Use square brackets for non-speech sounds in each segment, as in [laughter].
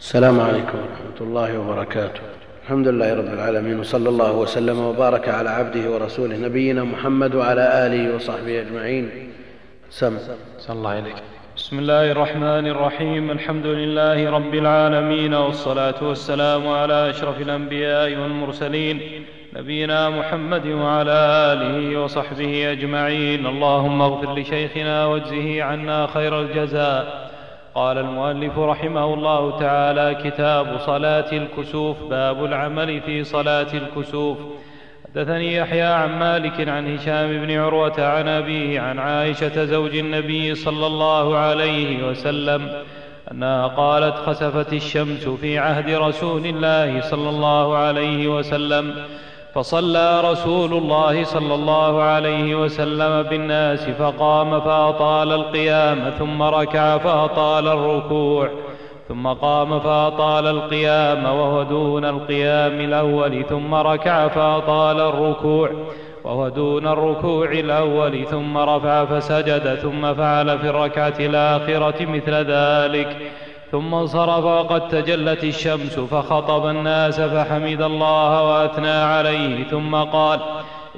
السلام عليكم ورحمة الله وبركاته. الحمد لله رب العالمين وصلى الله وسلم وبارك على عبده ورسوله نبينا محمد وعلى آله وصحبه أجمعين. سم. صلى الله عليك. بسم الله الرحمن الرحيم الحمد لله رب العالمين والصلاة والسلام على أشرف الأنبياء والمرسلين نبينا محمد وعلى آله وصحبه أجمعين. اللهم اغفر لشيخنا واجزه عنا خير الجزاء. قال المؤلف رحمه الله تعالى كتاب صلاة الكسوف باب العمل في صلاة الكسوف. حدثني يحيى عن مالك عن هشام بن عروة عن أبيه عن عائشة زوج النبي صلى الله عليه وسلم أنها قالت خسفت الشمس في عهد رسول الله صلى الله عليه وسلم فصلى رسول الله صلى الله عليه وسلم بالناس فقام فأطال القيام ثم ركع فأطال الركوع ثم قام فأطال القيام وهو دون القيام الأول ثم ركع فأطال الركوع وهو دون الركوع الأول ثم رفع فسجد ثم فعل في الركعة الآخرة مثل ذلك. ثم انصرف وقد تجلت الشمس فخطب الناس فحمد الله وأثنى عليه ثم قال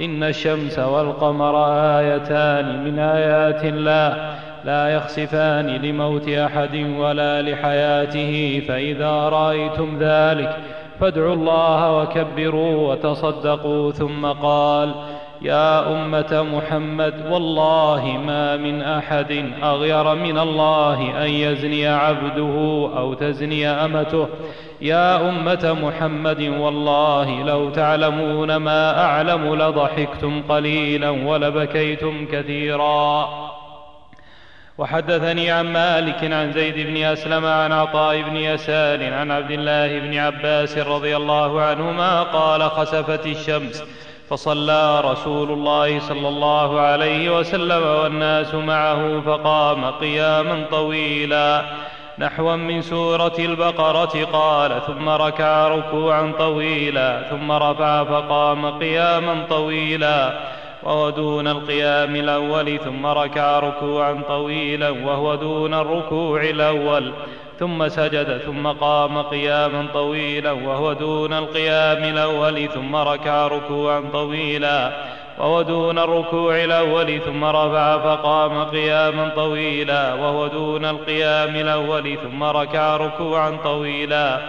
إن الشمس والقمر آيتان من آيات الله لا يخسفان لموت أحد ولا لحياته فإذا رأيتم ذلك فادعوا الله وكبروا وتصدقوا ثم قال يا أمة محمد والله ما من أحد أغير من الله أن يزني عبده أو تزني أمته. يا أمة محمد والله لو تعلمون ما أعلم لضحكتم قليلا ولبكيتم كثيرا. وحدثني عن مالك عن زيد بن أسلم عن عطاء بن يسار عن عبد الله بن عباس رضي الله عنهما قال خسفت الشمس. فصلى رسول الله صلى الله عليه وسلم والناس معه فقام قياما طويلا نحوا من سورة البقرة قال ثم ركع ركوعا طويلا ثم رفع فقام قياما طويلا وهو دون القيام الأول ثم ركع ركوعا طويلا وهو دون الركوع الأول ثم سجد ثم قام قياما طويلا وهو دون القيام الأول ثم ركع ركوعا طويلا وهو دون الركوع الأول ثم رفع فقام قياما طويلا وهو دون القيام الأول ثم ركع ركوعا طويلا.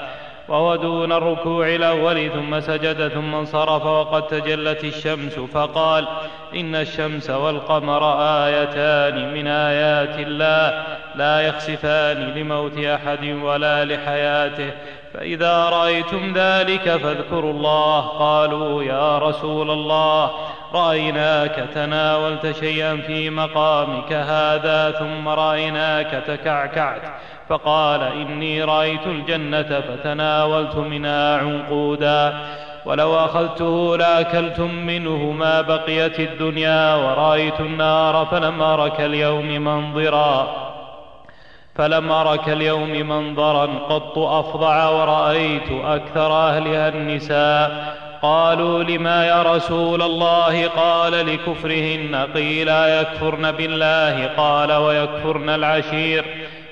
وهو دون الركوع الأول ثم سجد ثم انصرف وقد تجلت الشمس فقال إن الشمس والقمر آيتان من آيات الله لا يخسفان لموت أحد ولا لحياته فإذا رأيتم ذلك فاذكروا الله قالوا يا رسول الله رأيناك تناولت شيئا في مقامك هذا ثم رأيناك تكعكعت فقال إني رأيت الجنة فتناولت منها عنقودا ولو أخذته لأكلتم منه ما بقيت الدنيا ورأيت النار فلم أرك اليوم منظرا فلم أرك اليوم منظرا قط أفظع ورأيت أكثر أهلها النساء قالوا لما يا رسول الله قال لكفرهن قيل يكفرن بالله قال ويكفرن العشير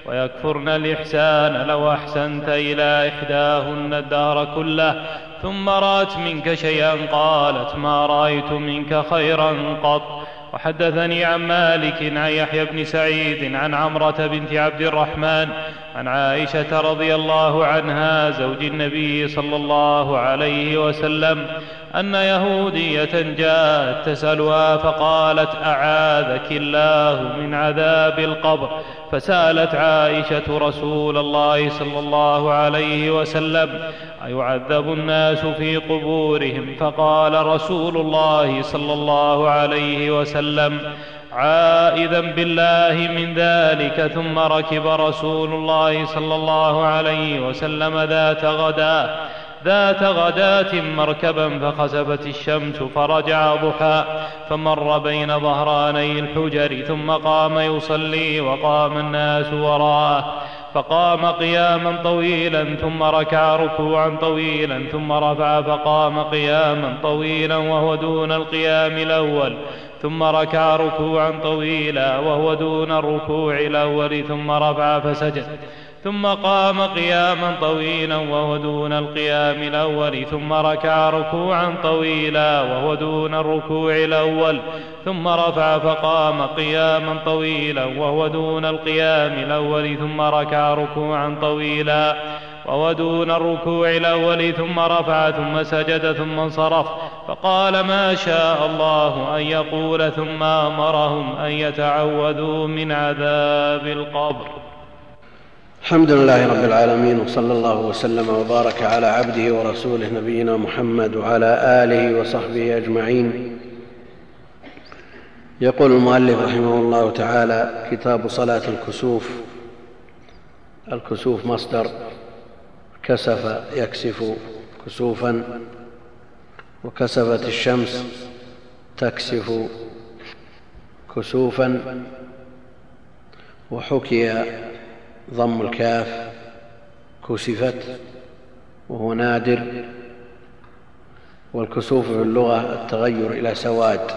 ويكفرن الإحسان لو أحسنت إلى إحداهن الدار كله. ثم رأت منك شيئا قالت ما رأيت منك خيرا قط. وحدثني عن مالك عن يحيى بن سعيد عن عمرة بنت عبد الرحمن عن عائشة رضي الله عنها زوج النبي صلى الله عليه وسلم أن يهودية جاءت تسألها فقالت أعاذك الله من عذاب القبر؟ فسألت عائشة رسول الله صلى الله عليه وسلم أيعذب الناس في قبورهم؟ فقال رسول الله صلى الله عليه وسلم عائذا بالله من ذلك ثم ركب رسول الله صلى الله عليه وسلم ذات غداة ذات غداة مركبا فخسفت الشمس فرجع ضحى فمر بين ظهراني الحجر ثم قام يصلي وقام الناس وراءه. فقام قياما طويلا ثم ركع ركوعا طويلا ثم رفع فقام قياما طويلا وهو دون القيام الأول ثم ركع ركوعا طويلا وهو دون الركوع الأول ثم رفع فسجد ثم قام قياما طويلا وهو دون القيام الأول ثم ركع ركوعا طويلا وهو دون الركوع الأول ثم رفع فقام قياما طويلا وهو دون القيام الأول ثم ركع ركوعا طويلا وهو دون الركوع الأول ثم رفع ثم سجد ثم انصرف. فقال ما شاء الله أن يقول ثم أمرهم أن يتعوذوا من عذاب القبر. الحمد لله رب العالمين وصلى الله وسلم وبارك على عبده ورسوله نبينا محمد وعلى آله وصحبه أجمعين. يقول المؤلف رحمه الله تعالى كتاب صلاة الكسوف. الكسوف مصدر. كسف يكسف كسوفا وكسفت الشمس تكسف كسوفا وحكي ضم الكاف كسفت وهو نادر والكسوف في اللغة التغير إلى سواد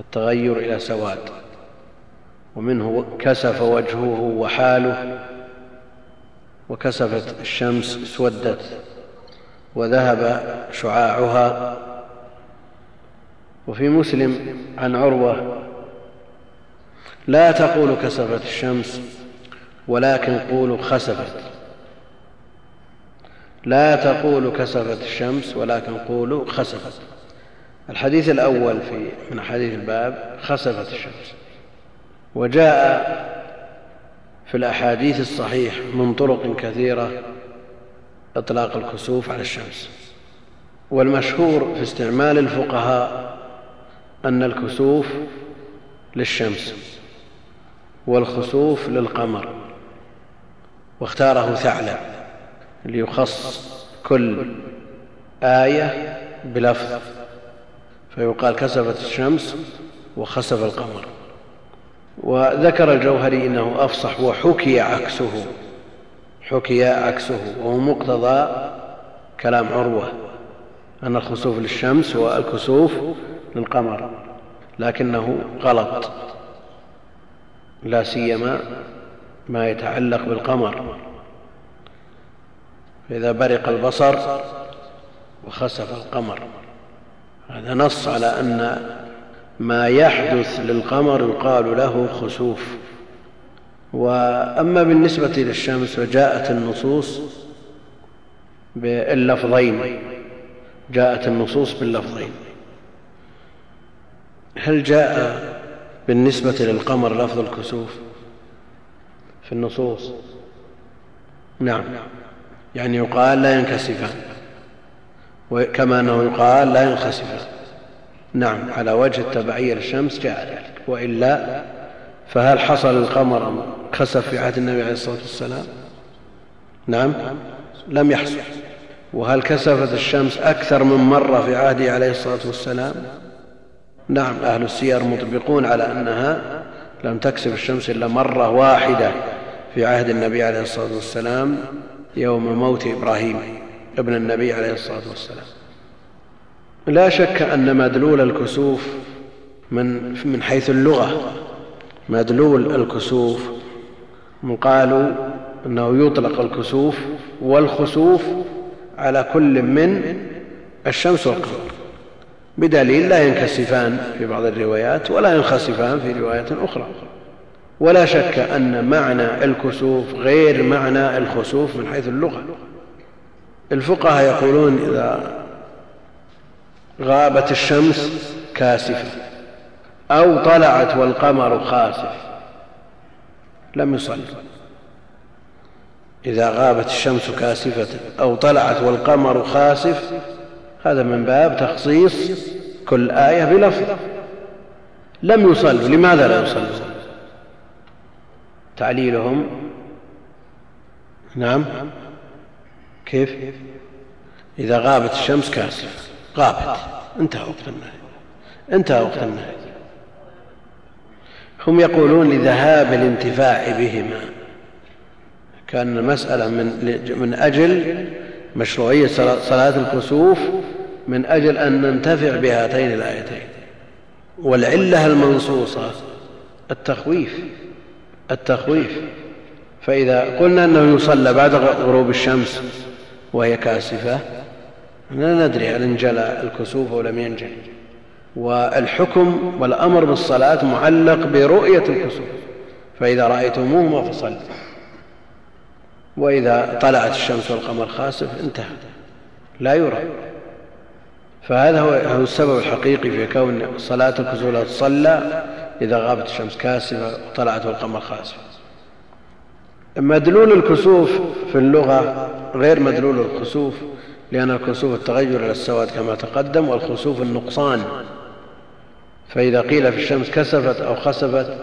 التغير إلى سواد ومنه كسف وجهه وحاله وكسفت الشمس اسودت وذهب شعاعها. وفي مسلم عن عروة لا تقول كسفت الشمس ولكن قولوا خسفت. لا تقول كسفت الشمس ولكن قولوا خسفت. الحديث الأول في من أحاديث الباب خسفت الشمس. وجاء في الأحاديث الصحيح من طرق كثيرة إطلاق الكسوف على الشمس. والمشهور في استعمال الفقهاء أن الكسوف للشمس والخسوف للقمر. واختاره ثعلب ليخص كل آية بلفظ فيقال كسفت الشمس وخسف القمر. وذكر الجوهري إنه أفصح وحكي عكسه حكي عكسه وهو مقتضى كلام عروة أن الخسوف للشمس والكسوف للقمر لكنه غلط لا سيما ما يتعلق بالقمر. فإذا برق البصر وخسف القمر. هذا نص على أن ما يحدث للقمر يقال له خسوف. وأما بالنسبة للشمس فجاءت النصوص باللفظين. جاءت النصوص باللفظين. هل جاء بالنسبة للقمر لفظ الكسوف في النصوص. نعم. يعني يقال لا ينكسفان كما أنه يقال لا ينخسفان نعم. على وجه التبعية للشمس جاء ذلك. وإلا فهل حصل القمر خسف في عهد النبي عليه الصلاة والسلام؟ نعم. لم يحصل. وهل كسفت الشمس أكثر من مرة في عهده عليه الصلاة والسلام؟ نعم. أهل السير مطبقون على أنها لم تكسف الشمس إلا مرة واحدة. في عهد النبي عليه الصلاة والسلام يوم موت إبراهيم ابن النبي عليه الصلاة والسلام. لا شك أن مدلول الكسوف من, من حيث اللغة مدلول الكسوف قالوا أنه يطلق الكسوف والخسوف على كل من الشمس والقمر بدليل لا ينكسفان في بعض الروايات ولا ينخسفان في رواية أخرى. ولا شك أن معنى الكسوف غير معنى الخسوف من حيث اللغة. الفقهاء يقولون إذا غابت الشمس كاسفة أو طلعت والقمر خاسف لم يصل إذا غابت الشمس كاسفة أو طلعت والقمر خاسف هذا من باب تخصيص كل آية بلفظ. لم يصلوا لماذا لا يصلوا؟ تعليلهم؟ نعم. كيف؟ إذا غابت الشمس كاسف غابت. انتهى وقت النهي. انتهى وقت النهي. هم يقولون لذهاب الانتفاع بهما. كان المسألة من, من أجل مشروعية صلاة الكسوف من أجل أن ننتفع بهاتين الآيتين. والعلة المنصوصة التخويف. التخويف. فإذا قلنا أنه يصلى بعد غروب الشمس وهي كاسفة لا ندري هل انجلى الكسوف أو لم ينجلي والحكم والأمر بالصلاة معلق برؤية الكسوف. فإذا رأيتموهما فصلوا وإذا طلعت الشمس والقمر خاسف انتهى. لا يرى. فهذا هو السبب الحقيقي في كون صلاة الكسوف لا تصلى إذا غابت الشمس كاسفة وطلعت القمر خاسف. مدلول الكسوف في اللغة غير مدلول الخسوف لأن الكسوف التغير إلى السواد كما تقدم والخسوف النقصان. فإذا قيل في الشمس كسفت أو خسفت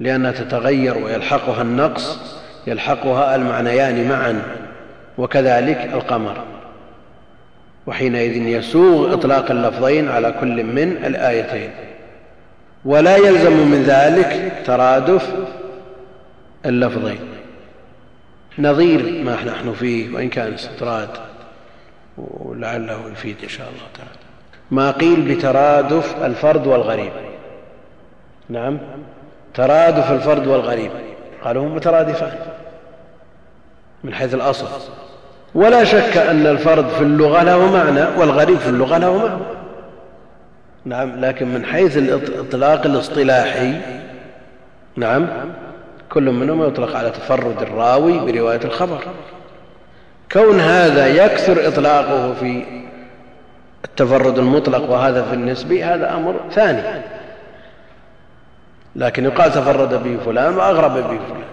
لأنها تتغير ويلحقها النقص يلحقها المعنيان معا وكذلك القمر. وحينئذ يسوغ إطلاق اللفظين على كل من الآيتين. ولا يلزم من ذلك ترادف اللفظين نظير ما نحن فيه وإن كان استطراد ولعله يفيد إن شاء الله تعالى. ما قيل بترادف الفرد والغريب. نعم ترادف الفرد والغريب. قالوا هم مترادفان من حيث الأصل. ولا شك أن الفرد في اللغة له معنى والغريب في اللغة له معنى. نعم لكن من حيث الإطلاق الاصطلاحي نعم كل منهما يطلق على تفرد الراوي برواية الخبر. كون هذا يكثر إطلاقه في التفرد المطلق وهذا في النسبي هذا أمر ثاني. لكن يقال تفرد به فلان وأغرب به فلان.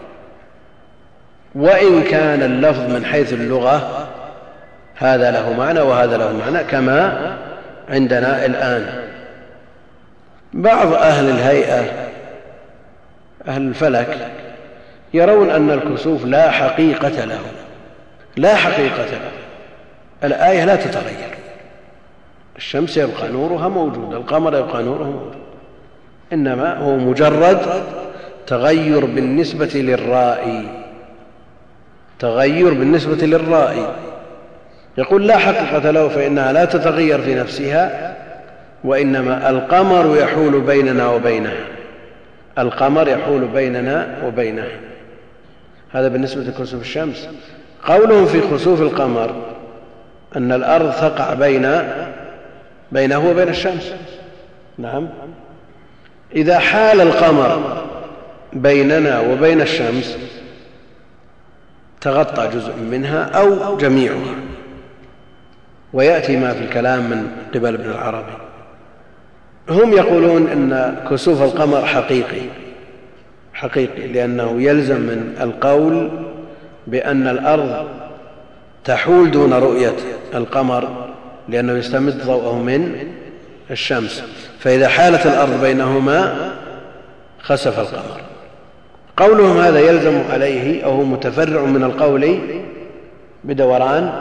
وإن كان اللفظ من حيث اللغة هذا له معنى وهذا له معنى كما عندنا الآن. بعض أهل الهيئة أهل الفلك يرون أن الكسوف لا حقيقة له لا حقيقة له. الآية لا تتغير. الشمس يبقى نورها موجود القمر يبقى نوره موجود. إنما هو مجرد تغير بالنسبة للرائي. تغير بالنسبة للرائي. يقول لا حقيقة له فإنها لا تتغير في نفسها وإنما القمر يحول بيننا وبينها القمر يحول بيننا وبينها هذا بالنسبة لكسوف الشمس. قولهم في خسوف القمر أن الأرض تقع بين بينه وبين الشمس. نعم. إذا حال القمر بيننا وبين الشمس تغطى جزء منها أو جميعها. ويأتي ما في الكلام من قبل ابن العربي. هم يقولون أن كسوف القمر حقيقي حقيقي لأنه يلزم من القول بأن الأرض تحول دون رؤية القمر لأنه يستمد ضوءه من الشمس. فإذا حالت الأرض بينهما خسف القمر. قولهم هذا يلزم عليه أو هو متفرع من القول بدوران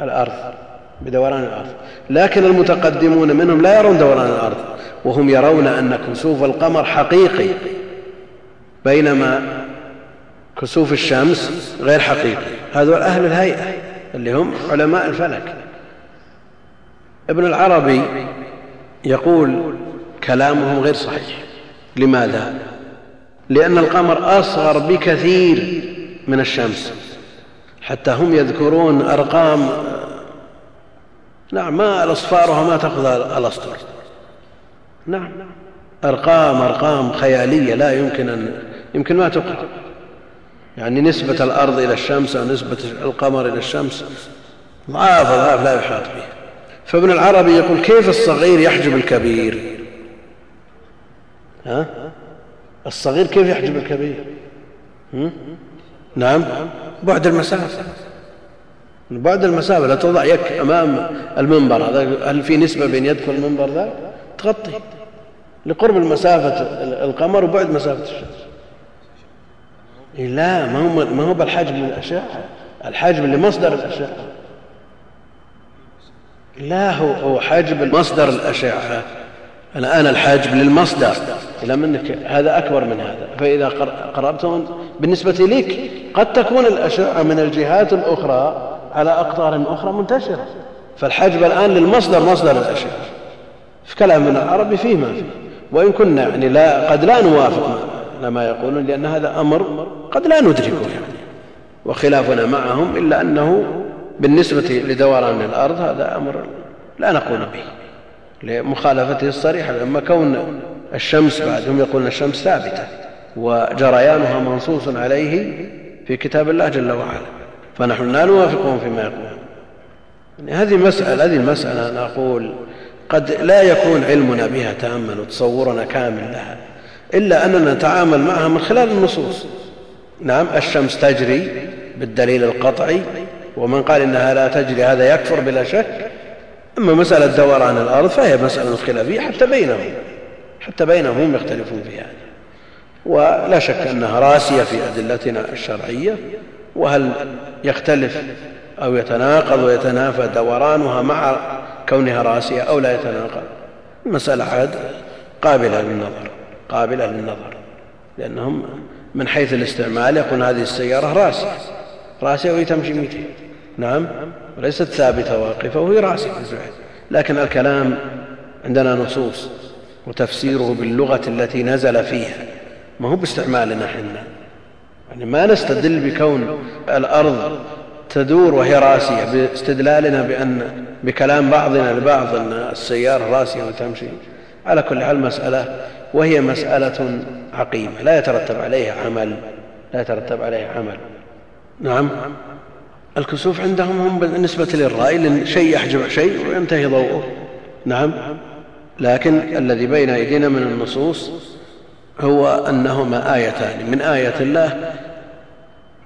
الأرض. بدوران الأرض. لكن المتقدمون منهم لا يرون دوران الأرض وهم يرون أن كسوف القمر حقيقي بينما كسوف الشمس غير حقيقي. هذول أهل الهيئة اللي هم علماء الفلك. ابن العربي يقول كلامهم غير صحيح. لماذا؟ لأن القمر أصغر بكثير من الشمس. حتى هم يذكرون أرقام نعم ما الأصفارها ما تأخذ الأسطر. نعم أرقام أرقام خيالية لا يمكن أن يمكن ما تقرأ يعني نسبة الأرض إلى الشمس أو نسبة القمر إلى الشمس ضعاف ضعاف لا يحاط به فابن العربي يقول كيف الصغير يحجب الكبير؟ ها؟ الصغير كيف يحجب الكبير؟ نعم بعد المسافة. بعد المسافة لا توضع يك أمام المنبر. هذا هل في نسبة بين يدك والمنبر ذا تغطي لقرب المسافة القمر وبعد مسافة الشمس. لا ما هو ما هو بالحجم للأشعة الحجم لمصدر الأشعة لا هو هو حجب مصدر الأشعة الآن الحجب للمصدر. إلى منك. هذا أكبر من هذا. فإذا قربتم بالنسبة لك قد تكون الأشعة من الجهات الأخرى على أقطار أخرى منتشرة. فالحجب الآن للمصدر مصدر الأشعة في كلامنا العربي فيه ما فيه. وإن كنا يعني لا قد لا نوافق ما يقولون لأن هذا أمر قد لا ندركه يعني. وخلافنا معهم إلا أنه بالنسبة لدوران الأرض هذا أمر لا نقول به. لمخالفته الصريحة أما كون الشمس بعدهم يقولون الشمس ثابتة وجريانها منصوص عليه في كتاب الله جل وعلا. فنحن لا نوافقهم فيما يقولون يعني هذه مسألة هذه المسألة أنا أقول قد لا يكون علمنا بها تاما وتصورنا كامل لها إلا أننا نتعامل معها من خلال النصوص. نعم الشمس تجري بالدليل القطعي ومن قال إنها لا تجري هذا يكفر بلا شك. أما مسألة دوران الأرض فهي مسألة خلافية حتى بينهم حتى بينهم هم يختلفون فيها. ولا شك أنها راسية في أدلتنا الشرعية. وهل يختلف أو يتناقض ويتنافى دورانها مع كونها راسية أو لا يتناقض؟ المسألة عاد قابلة للنظر قابلة للنظر لأنهم من حيث الاستعمال يقول هذه السيارة راسية راسية وهي تمشي 200 نعم وليست ثابتة واقفة وهي راسية لكن الكلام عندنا نصوص وتفسيره باللغة التي نزل فيها ما هو باستعمالنا إحنا. يعني ما نستدل بكون الأرض تدور وهي راسية باستدلالنا بأن بكلام بعضنا لبعض أن السيارة راسية وتمشي على كل حال مسألة وهي مسألة عقيمة لا يترتب عليها عمل لا يترتب عليها عمل. نعم. الكسوف عندهم هم بالنسبة للرأي شيء يحجب شيء وينتهي ضوءه. نعم. لكن الذي بين أيدينا من النصوص هو أنهما آيتان. من آية الله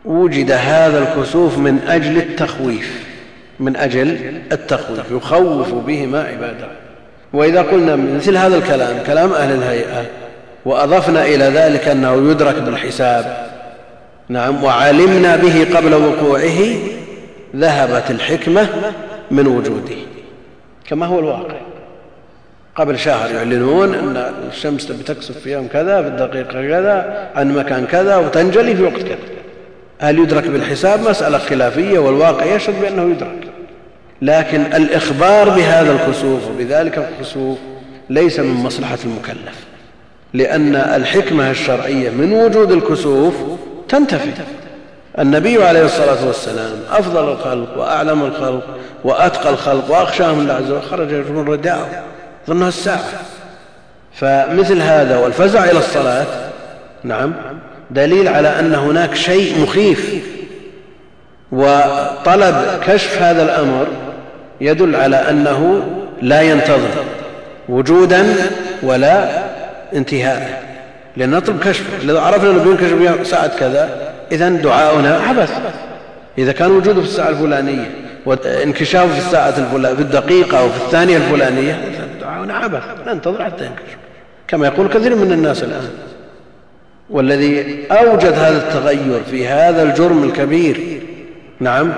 وجد هذا الكسوف من أجل التخويف من أجل التخويف يخوف بهما عباده. وإذا قلنا مثل هذا الكلام كلام أهل الهيئة وأضفنا إلى ذلك أنه يدرك بالحساب. نعم وعلمنا به قبل وقوعه ذهبت الحكمة من وجوده. كما هو الواقع. قبل شهر يعلنون أن الشمس تبي تكسف في يوم كذا في الدقيقة كذا عن مكان كذا وتنجلي في وقت كذا. هل يدرك بالحساب مسألة خلافية والواقع يشهد بأنه يدرك. لكن الإخبار بهذا الكسوف وبذلك الكسوف ليس من مصلحة المكلف لأن الحكمة الشرعية من وجود الكسوف تنتفي. النبي عليه الصلاة والسلام أفضل الخلق وأعلم الخلق وأتقى الخلق وأخشاهم الله عز وجل خرج من رداءه ظنها الساعة. فمثل هذا والفزع إلى الصلاة نعم دليل على أن هناك شيء مخيف. وطلب كشف هذا الأمر يدل على أنه لا ينتظر وجودا ولا انتهاء. لأن نطلب كشفه إذا عرفنا أنه بينكشف ساعة كذا إذا دعاؤنا عبث إذا كان وجوده في الساعة الفلانية وإنكشافه في الساعة الفلانية في الدقيقة أو في الثانية الفلانية دعاؤنا عبث ننتظر حتى ينكشف كما يقول كثير من الناس الآن. والذي أوجد هذا التغير في هذا الجرم الكبير نعم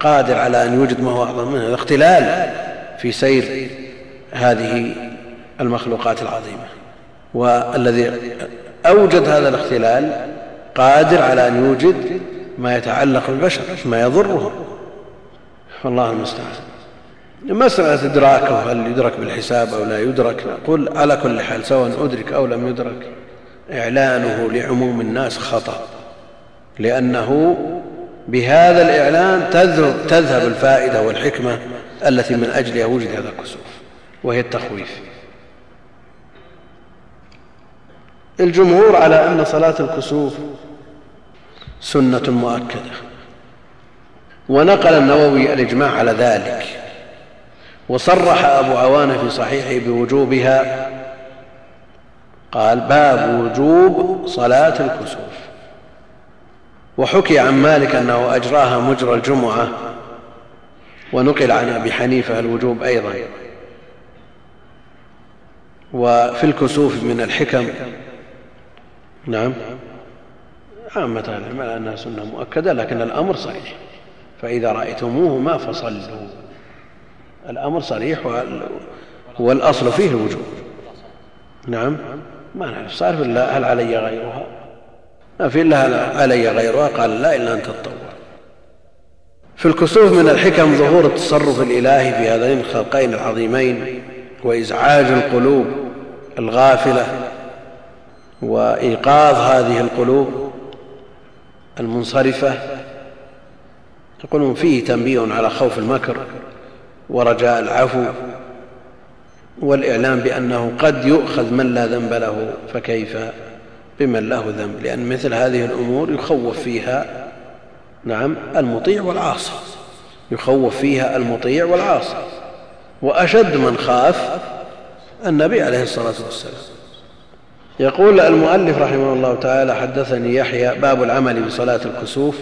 قادر على أن يوجد ما هو أعظم منه الاختلال في سير هذه المخلوقات العظيمة. والذي أوجد هذا الاختلال قادر على أن يوجد ما يتعلق بالبشر ما يضرهم. والله المستعان. مسألة إدراكه هل يدرك بالحساب أو لا يدرك نقول على كل حال سواء أدرك أو لم يدرك إعلانه لعموم الناس خطأ لأنه بهذا الإعلان تذهب الفائدة والحكمة التي من أجلها وجد هذا الكسوف وهي التخويف. الجمهور على أن صلاة الكسوف سنة مؤكدة ونقل النووي الإجماع على ذلك. وصرح أبو عوانة في صحيحه بوجوبها قال باب وجوب صلاة الكسوف. وحكي عن مالك أنه أجراها مجرى الجمعة ونقل عن أبي حنيفة الوجوب أيضا. وفي الكسوف من الحكم نعم عامة العلم على أنها سنة مؤكدة لكن الأمر صريح فإذا رأيتموهما فصلوا. الأمر صريح والأصل فيه الوجوب. نعم. ما نعرف صار الا هل علي غيرها؟ ما في إلا علي غيرها. قال لا إلا أن تتطوع في الكسوف من الحكم ظهور التصرف الإلهي في هذين الخلقين العظيمين وإزعاج القلوب الغافلة وإيقاظ هذه القلوب المنصرفة. يقولون فيه تنبيه على خوف المكر. ورجاء العفو والإعلام بأنه قد يؤخذ من لا ذنب له فكيف؟ بمن له ذنب. لأن مثل هذه الأمور يخوف فيها نعم المطيع والعاصي. يخوف فيها المطيع والعاصي. وأشد من خاف النبي عليه الصلاة والسلام. يقول المؤلف رحمه الله تعالى حدثني يحيى باب العمل بصلاة الكسوف.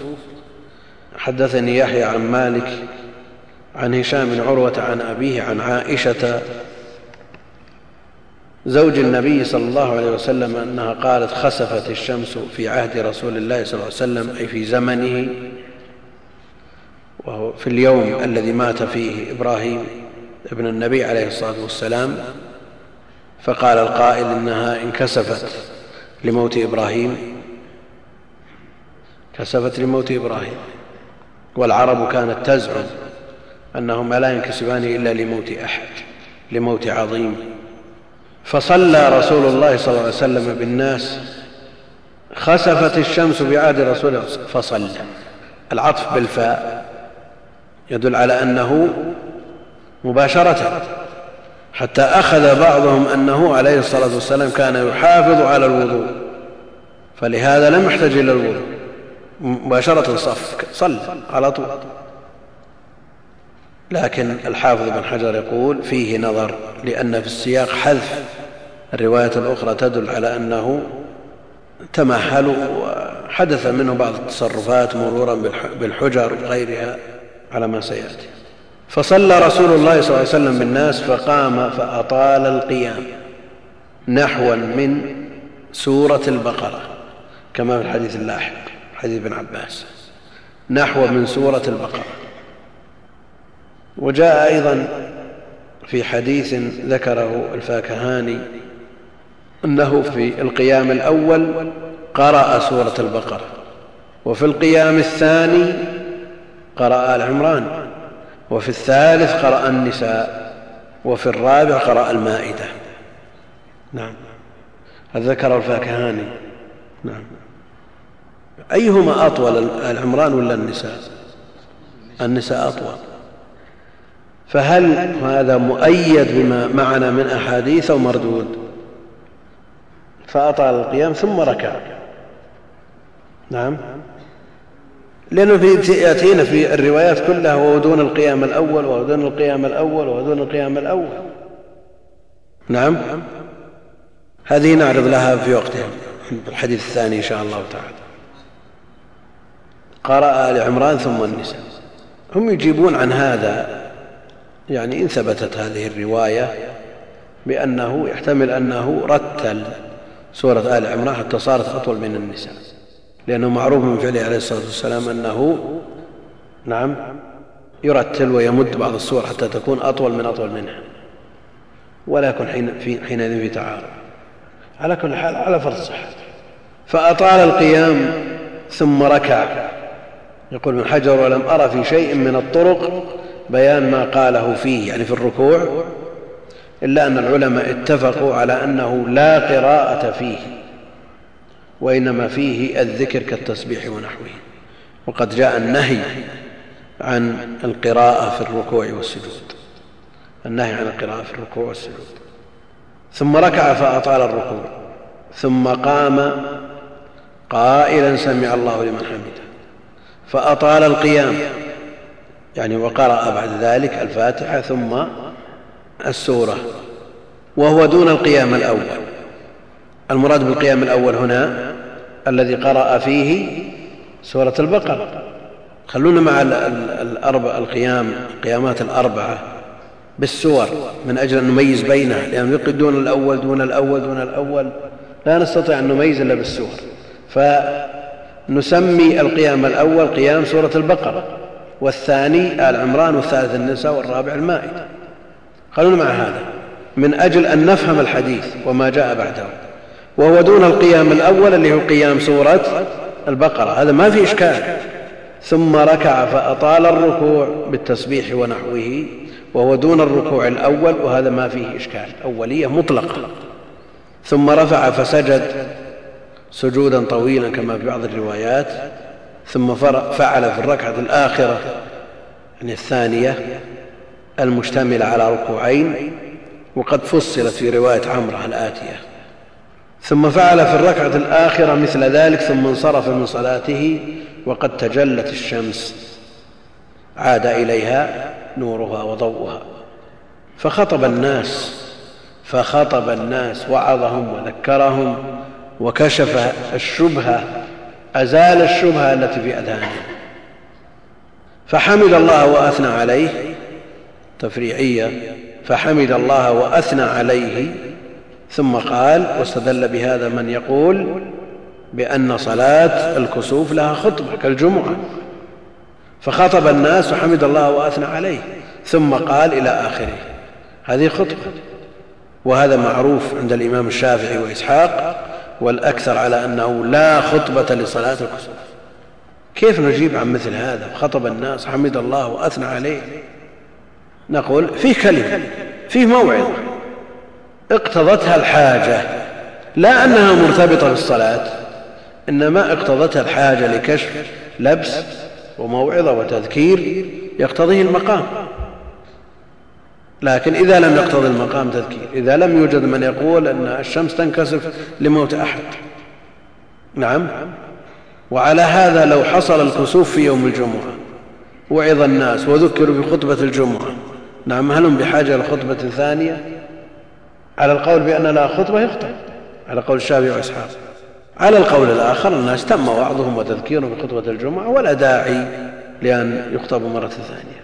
حدثني يحيى عن مالك عن هشام بن عروة عن أبيه عن عائشة زوج النبي صلى الله عليه وسلم أنها قالت خسفت الشمس في عهد رسول الله صلى الله عليه وسلم أي في زمنه وهو في اليوم الذي مات فيه إبراهيم ابن النبي عليه الصلاة والسلام. فقال القائل إنها انكسفت لموت إبراهيم كسفت لموت إبراهيم والعرب كانت تزعم. أنهما لا ينكسفان إلا لموت أحد لموت عظيم. فصلى رسول الله صلى الله عليه وسلم بالناس خسفت الشمس بعهد رسول الله فصلى. العطف بالفاء يدل على أنه مباشرة حتى أخذ بعضهم أنه عليه الصلاة والسلام كان يحافظ على الوضوء. فلهذا لم يحتج إلى الوضوء مباشرة صف صلى على طول. لكن الحافظ بن حجر يقول فيه نظر لأن في السياق حذف الرواية الأخرى تدل على أنه تمهل وحدث منه بعض التصرفات مرورا بالحجر وغيرها على ما سيأتي. فصلى رسول الله صلى الله عليه وسلم بالناس فقام فأطال القيام نحوا من سورة البقرة كما في الحديث اللاحق حديث ابن عباس. نحو من سورة البقرة. وجاء أيضا في حديث ذكره الفاكهاني أنه في القيام الأول قرأ سورة البقرة وفي القيام الثاني قرأ آل عمران وفي الثالث قرأ النساء وفي الرابع قرأ المائدة. نعم. هذا ذكره الفاكهاني. نعم. أيهما أطول آل عمران ولا النساء؟ النساء أطول. فهل هذا مؤيد بما معنا من أحاديث أو مردود؟ فأطال القيام ثم ركع. نعم. لأنه في يأتينا في الروايات كلها وهو دون القيام الأول وهو دون القيام الأول وهو دون القيام الأول. نعم. هذه نعرض لها في وقتها الحديث الثاني إن شاء الله تعالى. قرأ آل عمران ثم النساء. هم يجيبون عن هذا يعني إن ثبتت هذه الرواية بأنه يحتمل أنه رتل سورة آل عمران حتى صارت أطول من النساء لأنه معروف من فعله عليه الصلاة والسلام أنه نعم يرتل ويمد بعض السور حتى تكون أطول من أطول منها ولا يكون حينئذ في تعارض. على كل حال على فرض الصحة فأطال القيام ثم ركع. يقول ابن حجر ولم أرى في شيء من الطرق بيان ما قاله فيه يعني في الركوع إلا أن العلماء اتفقوا على أنه لا قراءة فيه وإنما فيه الذكر كالتسبيح ونحوه. وقد جاء النهي عن القراءة في الركوع والسجود. النهي عن القراءة في الركوع والسجود. ثم ركع فأطال الركوع. ثم قام قائلا سمع الله لمن حمده. فأطال القيام. يعني وقرأ بعد ذلك الفاتحة ثم السورة وهو دون القيام الأول. المراد بالقيام الأول هنا الذي قرأ فيه سورة البقرة. خلونا مع الأربع القيام القيامات الأربعة بالسور من أجل أن نميز بينها لأن يقي دون الأول دون الأول دون الأول. لا نستطيع أن نميز إلا بالسور. فنسمي القيام الأول قيام سورة البقرة. والثاني آل عمران والثالث النساء والرابع المائدة خلونا مع هذا؟ من أجل أن نفهم الحديث وما جاء بعده. وهو دون القيام الأول اللي هو قيام سورة البقرة. هذا ما في إشكال. ثم ركع فأطال الركوع بالتسبيح ونحوه. وهو دون الركوع الأول وهذا ما فيه إشكال. أولية مطلقة. ثم رفع فسجد سجودا طويلا كما في بعض الروايات. ثم فعل في الركعة الآخرة يعني الثانية المشتملة على ركوعين وقد فصلت في رواية عمرة الآتية ثم فعل في الركعة الآخرة مثل ذلك ثم انصرف من صلاته وقد تجلت الشمس عاد إليها نورها وضوءها. فخطب الناس فخطب الناس وعظهم وذكرهم وكشف الشبهة أزال الشبهة التي في أذهانهم فحمد الله وأثنى عليه تفريعية فحمد الله وأثنى عليه ثم قال واستدل بهذا من يقول بأن صلاة الكسوف لها خطبة كالجمعة. فخطب الناس وحمد الله وأثنى عليه ثم قال إلى آخره هذه خطبة. وهذا معروف عند الإمام الشافعي وإسحاق والأكثر على أنه لا خطبة لصلاة الكسوف كيف نجيب عن مثل هذا؟ خطب الناس حمد الله وأثنى عليه. نقول فيه كلمة فيه موعظة اقتضتها الحاجة لا أنها مرتبطة بالصلاة إنما اقتضتها الحاجة لكشف لبس وموعظة وتذكير يقتضيه المقام. لكن إذا لم يقتضي المقام تذكير. إذا لم يوجد من يقول أن الشمس تنكسف لموت أحد. نعم. وعلى هذا لو حصل الكسوف في يوم الجمعة وعظ الناس وذكروا بخطبة الجمعة. نعم هل هم بحاجة إلى خطبة ثانية؟ على القول بأن لا خطبة يخطب. على قول الشافعي وإسحاق. على القول الآخر الناس تم وعظهم وتذكيرهم بخطبة الجمعة ولا داعي لأن يخطب مرة ثانية.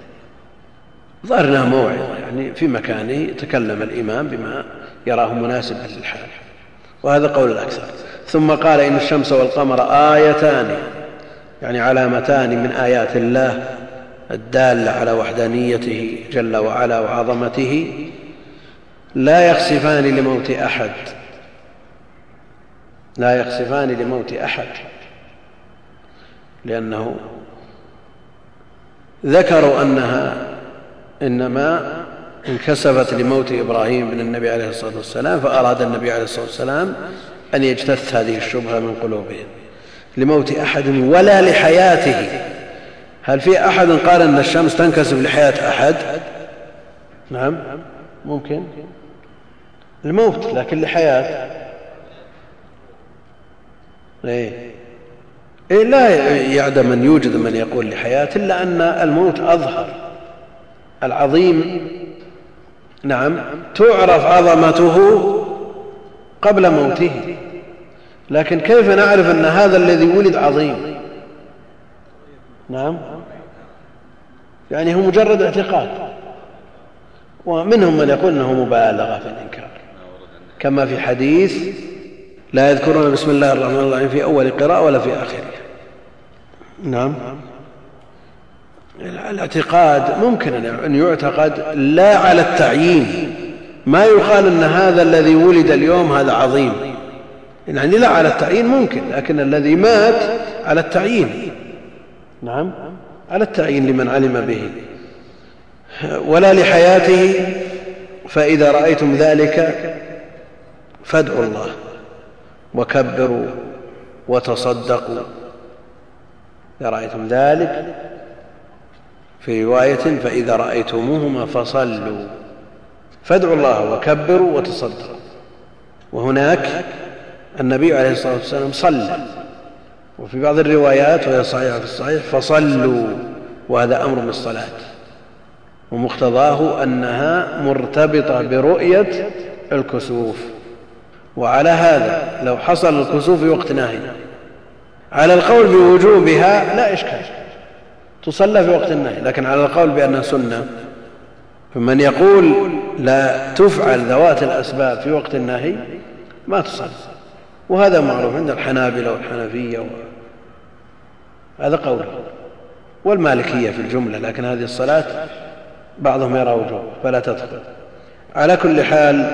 ظهرنا موعظة يعني في مكانه يتكلم الإمام بما يراه مناسبا للحال. وهذا قول الأكثر. ثم قال إن الشمس والقمر آيتان يعني علامتان من آيات الله الدالة على وحدانيته جل وعلا وعظمته لا يخسفان لموت أحد. لا يخسفان لموت أحد. لأنه ذكروا أنها إنما انكسفت لموت إبراهيم بن النبي عليه الصلاة والسلام فأراد النبي عليه الصلاة والسلام أن يجتث هذه الشبهة من قلوبهم لموت أحد ولا لحياته. هل في أحد قال أن الشمس تنكسف لحياة أحد؟ نعم ممكن. الموت لكن لحياة. ليه إيه لا يعدم أن يوجد من يقول لحياة إلا أن الموت أظهر. العظيم نعم تعرف عظمته قبل موته. لكن كيف نعرف أن هذا الذي ولد عظيم؟ نعم يعني هو مجرد اعتقاد. ومنهم من يقول إنه مبالغة في الإنكار. كما في حديث لا يذكرون بسم الله الرحمن الرحيم في أول قراءة ولا في آخرها. نعم. الاعتقاد ممكن أن يعتقد لا على التعيين. ما يقال أن هذا الذي ولد اليوم هذا عظيم. يعني لا على التعيين ممكن لكن الذي مات على التعيين. نعم على التعيين لمن علم به. ولا لحياته فإذا رأيتم ذلك فادعوا الله وكبروا وتصدقوا. إذا رأيتم ذلك في رواية فإذا رأيتموهما فصلوا. فادعوا الله وكبروا وتصدقوا. وهناك النبي عليه الصلاة والسلام صلى. وفي بعض الروايات وهي صحيحة في الصحيح فصلوا. وهذا أمر بالصلاة ومقتضاه أنها مرتبطة برؤية الكسوف. وعلى هذا لو حصل الكسوف في وقت نهي على القول بوجوبها لا إشكال. تصلى في وقت النهي لكن على القول بأنها سنة فمن يقول لا تفعل ذوات الأسباب في وقت النهي ما تصلي. وهذا معروف عند الحنابلة والحنفية و... هذا قول. والمالكية في الجملة لكن هذه الصلاة بعضهم يرى وجوب فلا تدخل. على كل حال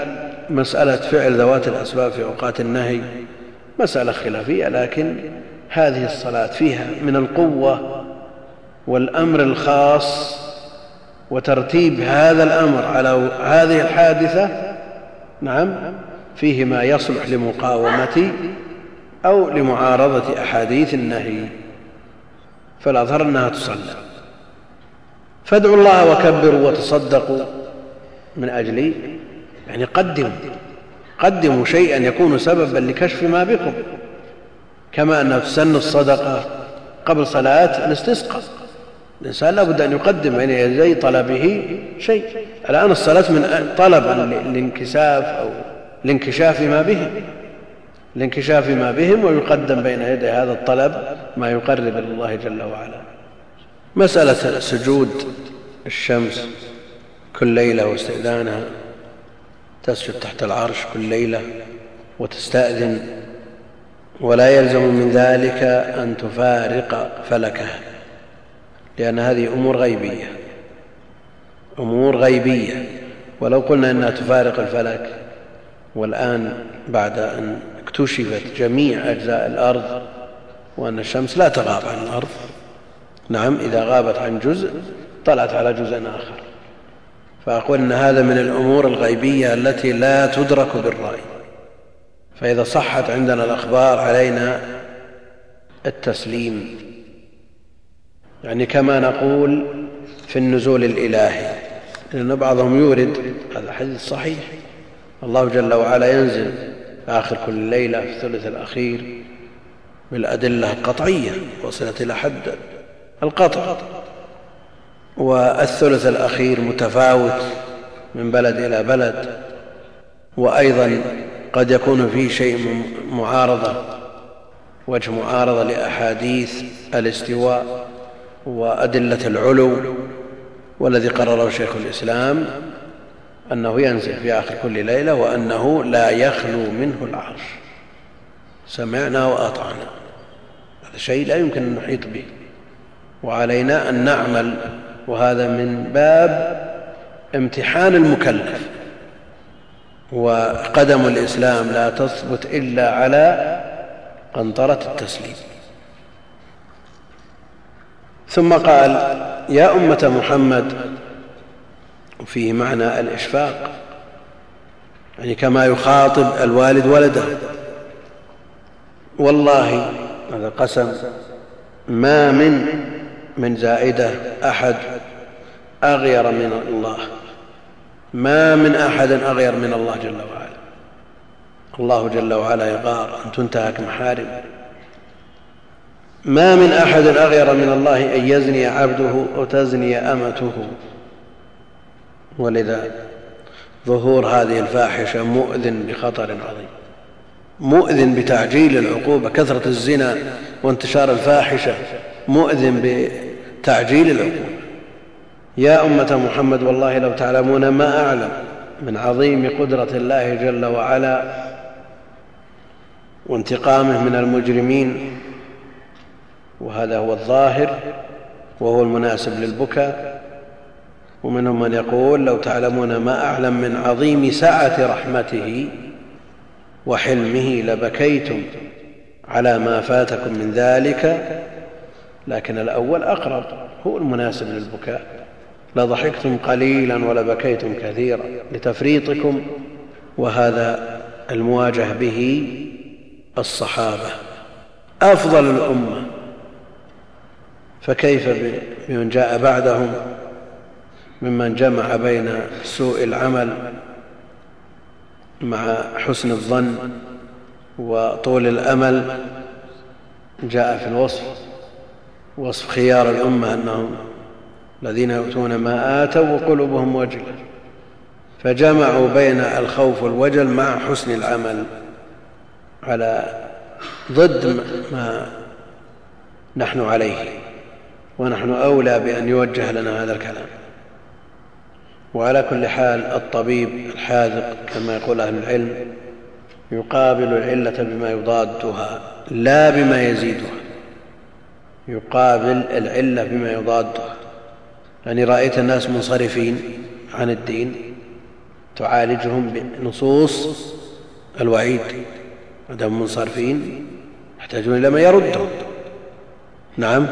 مسألة فعل ذوات الأسباب في أوقات النهي مسألة خلافية لكن هذه الصلاة فيها من القوة والأمر الخاص وترتيب هذا الأمر على هذه الحادثة نعم فيه ما يصلح لمقاومة أو لمعارضة أحاديث النهي فالأظهر أنها تصلى فادعوا الله وكبروا وتصدقوا. من أجل يعني قدموا قدموا شيئا يكون سببا لكشف ما بكم. كما أن في سن الصدقة قبل صلاة الاستسقاء. الإنسان لا بد أن يقدم بين يدي طلبه شيء. الآن الصلاة من طلب الانكساف أو لانكشاف ما بهم لانكشاف ما بهم ويقدم بين يدي هذا الطلب ما يقرب إلى الله جل وعلا. مسألة سجود الشمس كل ليلة واستئذانها تسجد تحت العرش كل ليلة وتستأذن ولا يلزم من ذلك أن تفارق فلكها. لأن هذه أمور غيبية. أمور غيبية. ولو قلنا أنها تفارق الفلك والآن بعد أن اكتشفت جميع أجزاء الأرض وأن الشمس لا تغاب عن الأرض نعم إذا غابت عن جزء طلعت على جزء آخر. فأقول أن هذا من الأمور الغيبية التي لا تدرك بالرأي. فإذا صحت عندنا الأخبار علينا التسليم يعني كما نقول في النزول الإلهي. لأن بعضهم يورد هذا حديث صحيح. الله جل وعلا ينزل آخر كل ليلة في الثلث الأخير بالأدلة القطعية وصلت إلى حد القطع. والثلث الأخير متفاوت من بلد إلى بلد. وأيضا قد يكون فيه شيء معارضة وجه معارضة لأحاديث الاستواء. وأدلة العلو والذي قرره شيخ الإسلام أنه ينزل في آخر كل ليلة وأنه لا يخلو منه العرش. سمعنا وأطعنا. هذا شيء لا يمكن أن نحيط به. وعلينا أن نعمل. وهذا من باب امتحان المكلف. وقدم الإسلام لا تثبت إلا على قنطرة التسليم. ثم قال يا أمة محمد وفيه معنى الإشفاق يعني كما يخاطب الوالد ولده. والله هذا قسم ما من من زائدة أحد أغير من الله. ما من أحد أغير من الله جل وعلا. الله جل وعلا يغار أن تنتهك محارم. ما من أحد أغير من الله أن يزني عبده أو تزني أمته. ولذا ظهور هذه الفاحشة مؤذن بخطر عظيم. مؤذن بتعجيل العقوبة كثرة الزنا وانتشار الفاحشة مؤذن بتعجيل العقوبة. يا أمة محمد والله لو تعلمون ما أعلم من عظيم قدرة الله جل وعلا وانتقامه من المجرمين وهذا هو الظاهر وهو المناسب للبكاء. ومنهم من يقول لو تعلمون ما أعلم من عظيم سعة رحمته وحلمه لبكيتم على ما فاتكم من ذلك لكن الأول أقرب هو المناسب للبكاء. لضحكتم قليلا ولبكيتم كثيرا لتفريطكم وهذا المواجه به الصحابة. أفضل الأمة. فكيف بمن جاء بعدهم؟ ممن جمع بين سوء العمل مع حسن الظن وطول الأمل جاء في الوصف. وصف خيار الأمة أنهم الذين يؤتون ما آتوا وقلوبهم وجلة فجمعوا بين الخوف والوجل مع حسن العمل على ضد ما نحن عليه. ونحن أولى بأن يوجه لنا هذا الكلام. وعلى كل حال الطبيب الحاذق كما يقول أهل العلم يقابل العلة بما يضادها لا بما يزيدها. يقابل العلة بما يضادها. يعني رأيت الناس منصرفين عن الدين تعالجهم بنصوص الوعيد. ما دام منصرفين يحتاجون إلى من يردهم نعم؟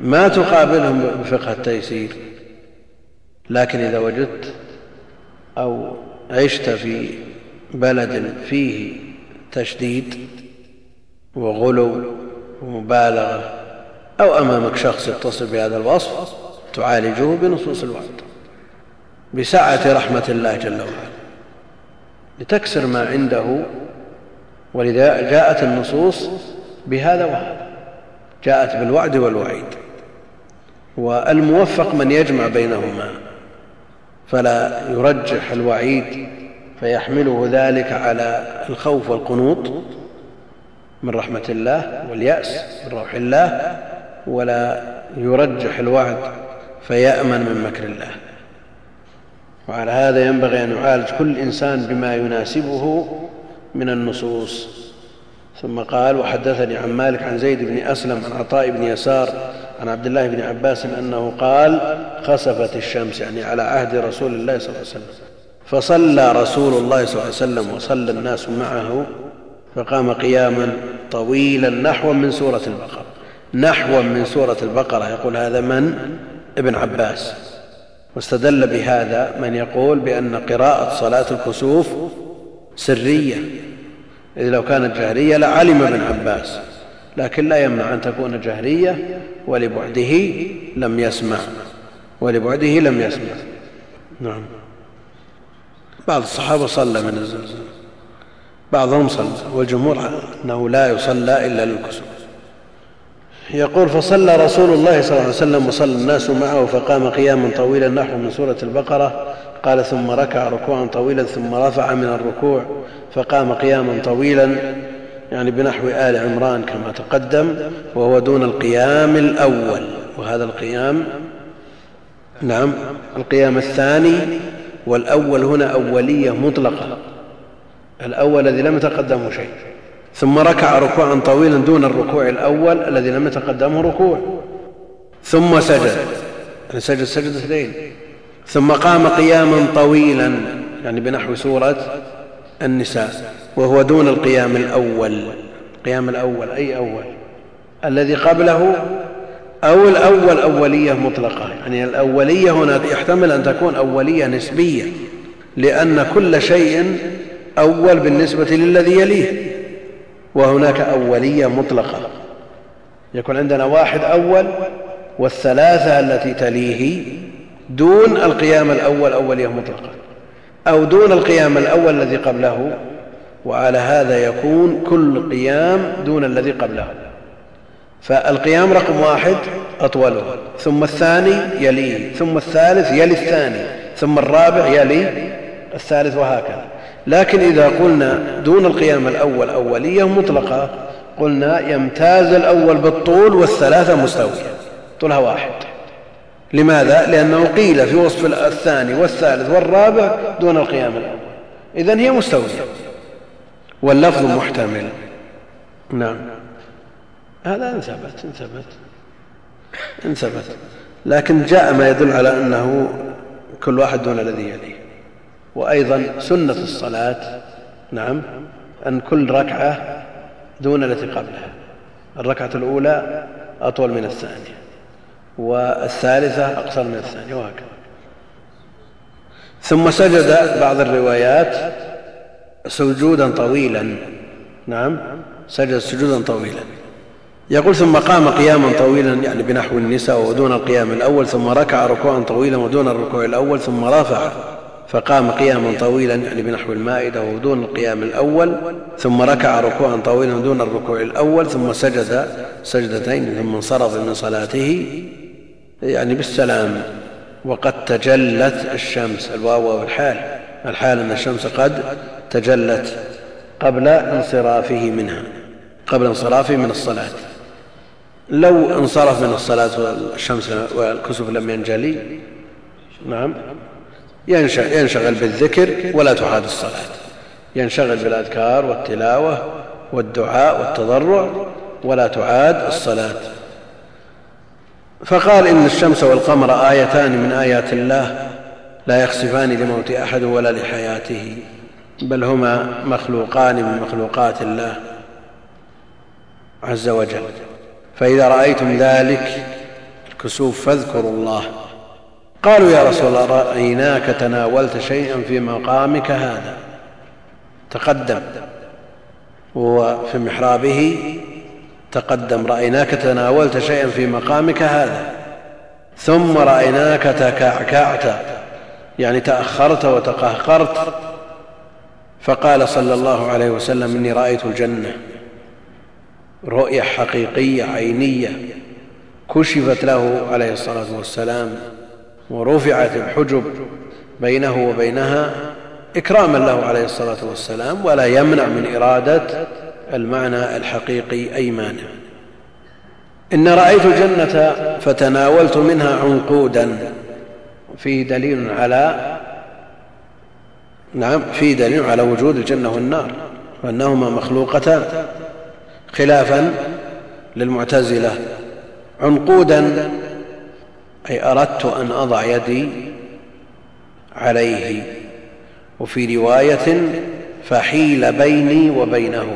ما تقابلهم بفقه التيسير لكن إذا وجدت أو عشت في بلد فيه تشديد وغلو ومبالغة أو أمامك شخص يتصل بهذا الوصف تعالجه بنصوص الوعد بسعة رحمة الله جل وعلا. لتكسر ما عنده ولذا جاءت النصوص بهذا وهذا جاءت بالوعد والوعيد. والموفق من يجمع بينهما فلا يرجح الوعيد فيحمله ذلك على الخوف والقنوط من رحمة الله واليأس من روح الله ولا يرجح الوعد فيأمن من مكر الله. وعلى هذا ينبغي أن يعالج كل إنسان بما يناسبه من النصوص. ثم قال وحدثني عن مالك عن زيد بن أسلم عن عطاء بن يسار عن عبد الله بن عباس أنه قال خسفت الشمس يعني على عهد رسول الله صلى الله عليه وسلم. فصلى رسول الله صلى الله عليه وسلم وصلى الناس معه فقام قياما طويلا نحوا من سورة البقرة. نحوا من سورة البقرة. يقول هذا من؟ ابن عباس. واستدل بهذا من يقول بأن قراءة صلاة الكسوف سرية. إذ لو كانت جهرية لعلم ابن عباس. لكن لا يمنع أن تكون جهرية ولبعده لم يسمع. ولبعده لم يسمع. نعم. بعض الصحابة صلى من الزلزال بعضهم صلى. والجمهور أنه لا يصلى إلا للكسوف. يقول فصلى رسول الله صلى الله عليه وسلم وصلى الناس معه فقام قياما طويلا نحو من سورة البقرة. قال ثم ركع ركوعا طويلا ثم رفع من الركوع. فقام قياما طويلا يعني بنحو آل عمران كما تقدم وهو دون القيام الأول. وهذا القيام نعم القيام الثاني والأول هنا أولية مطلقة. الأول الذي لم يتقدمه شيء. ثم ركع ركوعا طويلا دون الركوع الأول الذي لم يتقدمه ركوع. ثم سجد. يعني سجد سجدتين ثم قام قياما طويلا يعني بنحو سورة النساء. وهو دون القيام الأول. القيام الأول أي أول؟ الذي قبله أو الأول أولية مطلقة. يعني الأولية هنا يحتمل أن تكون أولية نسبية لأن كل شيء أول بالنسبة للذي يليه وهناك أولية مطلقة. يكون عندنا واحد أول والثلاثة التي تليه دون القيام الأول أولية مطلقة أو دون القيام الأول الذي قبله وعلى هذا يكون كل قيام دون الذي قبله. فالقيام رقم واحد أطوله ثم الثاني يليه ثم الثالث يلي الثاني ثم الرابع يلي الثالث وهكذا. لكن إذا قلنا دون القيام الأول أولية مطلقة قلنا يمتاز الأول بالطول والثلاثة مستوية طولها واحد. لماذا؟ لأنه قيل في وصف الثاني والثالث والرابع دون القيام الأول. إذن هي مستوية. واللفظ محتمل. نعم. هذا ان ثبت ان ثبت ان ثبت لكن جاء ما يدل على أنه كل واحد دون الذي يليه. وأيضا سنة الصلاة نعم أن كل ركعة دون التي قبلها. الركعة الأولى أطول من الثانية والثالثة أقصر من الثانية وهكذا. ثم سجد بعض الروايات سجودا طويلا. نعم. سجد سجودا طويلا. يقول ثم قام قياما طويلا يعني بنحو النساء ودون القيام الأول ثم ركع ركوعا طويلا ودون الركوع الأول ثم رفع فقام قياما طويلا يعني بنحو المائدة ودون القيام الأول ثم ركع ركوعا طويلا دون الركوع الأول ثم سجد سجدتين ثم انصرف من صلاته يعني بالسلام. وقد تجلت الشمس الواو والحال. الحال أن الشمس قد تجلت قبل انصرافه منها قبل انصرافه من الصلاة. لو انصرف من الصلاة والشمس والكسوف لم ينجلي نعم ينشغل بالذكر ولا تعاد الصلاة. ينشغل بالأذكار والتلاوة والدعاء والتضرع ولا تعاد الصلاة. فقال إن الشمس والقمر آيتان من آيات الله لا يخسفان لموت أحد ولا لحياته. بل هما مخلوقان من مخلوقات الله عز وجل. فإذا رأيتم ذلك الكسوف فاذكروا الله. قالوا يا رسول الله رأيناك تناولت شيئا في مقامك هذا. تقدم. وهو في محرابه. تقدم رأيناك تناولت شيئا في مقامك هذا. ثم رأيناك تكعكعت يعني تأخرت وتقهقرت. فقال صلى الله عليه وسلم إني رأيت الجنة رؤية حقيقية عينية كشفت له عليه الصلاة والسلام ورفعت الحجب بينه وبينها إكراما له عليه الصلاة والسلام ولا يمنع من إرادة المعنى الحقيقي أي مانع. إن رأيت الجنة فتناولت منها عنقودا فيه دليل على نعم فيه دليل على وجود الجنة والنار وأنهما مخلوقتان خلافا للمعتزلة عنقودا أي أردت أن أضع يدي عليه وفي رواية فحيل بيني وبينه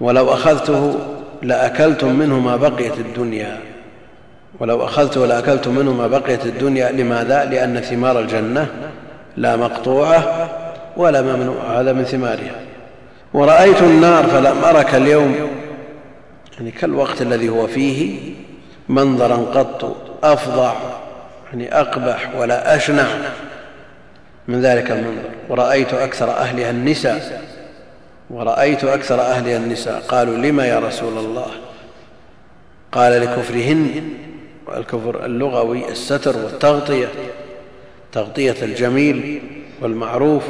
ولو أخذته لأكلتم منه ما بقيت الدنيا ولو أخذته لأكلتم منه ما بقيت الدنيا لماذا؟ لأن ثمار الجنة لا مقطوعة ولا ممنوعة هذا من ثمارها. ورأيت النار فلم أرك اليوم يعني كالوقت الذي هو فيه منظرا قط أفظع يعني أقبح ولا أشنع. من ذلك المنظر. ورأيت أكثر أهلها النساء. ورأيت أكثر أهلها النساء. قالوا لم يا رسول الله؟ قال لكفرهن والكفر اللغوي الستر والتغطية. تغطية الجميل والمعروف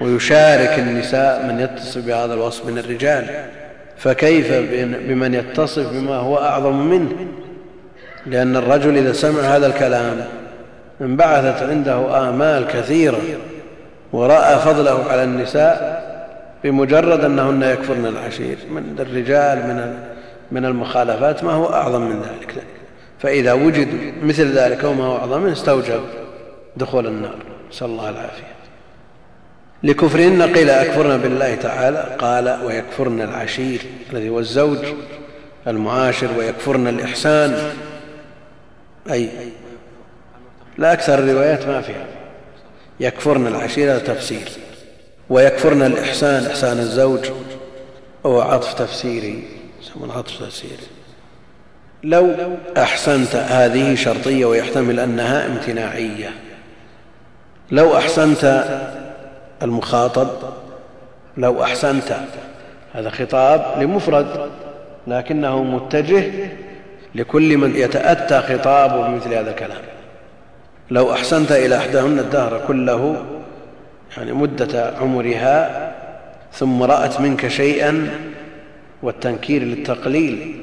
ويشارك النساء من يتصف بهذا الوصف من الرجال. فكيف بمن يتصف بما هو أعظم منه؟ لأن الرجل إذا سمع هذا الكلام انبعثت عنده آمال كثيرة ورأى فضله على النساء بمجرد أنهن يكفرن العشير. من الرجال من من المخالفات ما هو أعظم من ذلك. فإذا وجد مثل ذلك وما هو أعظم منه استوجب. دخول النار. نسأل الله العافية. لكفرهن قيل أكفرن بالله تعالى؟ قال ويكفرن العشير الذي هو الزوج المعاشر ويكفرن الإحسان. أي لا أكثر الروايات ما فيها. يكفرن العشير هذا تفسير. ويكفرن الإحسان إحسان الزوج. هو عطف تفسيري يسمون عطف تفسيري. لو أحسنت هذه شرطية ويحتمل أنها امتناعية. لو أحسنت المخاطب لو أحسنت هذا خطاب لمفرد لكنه متجه لكل من يتأتى خطابه بمثل هذا الكلام. لو أحسنت إلى إحداهن الدهر كله يعني مدة عمرها ثم رأت منك شيئا والتنكير للتقليل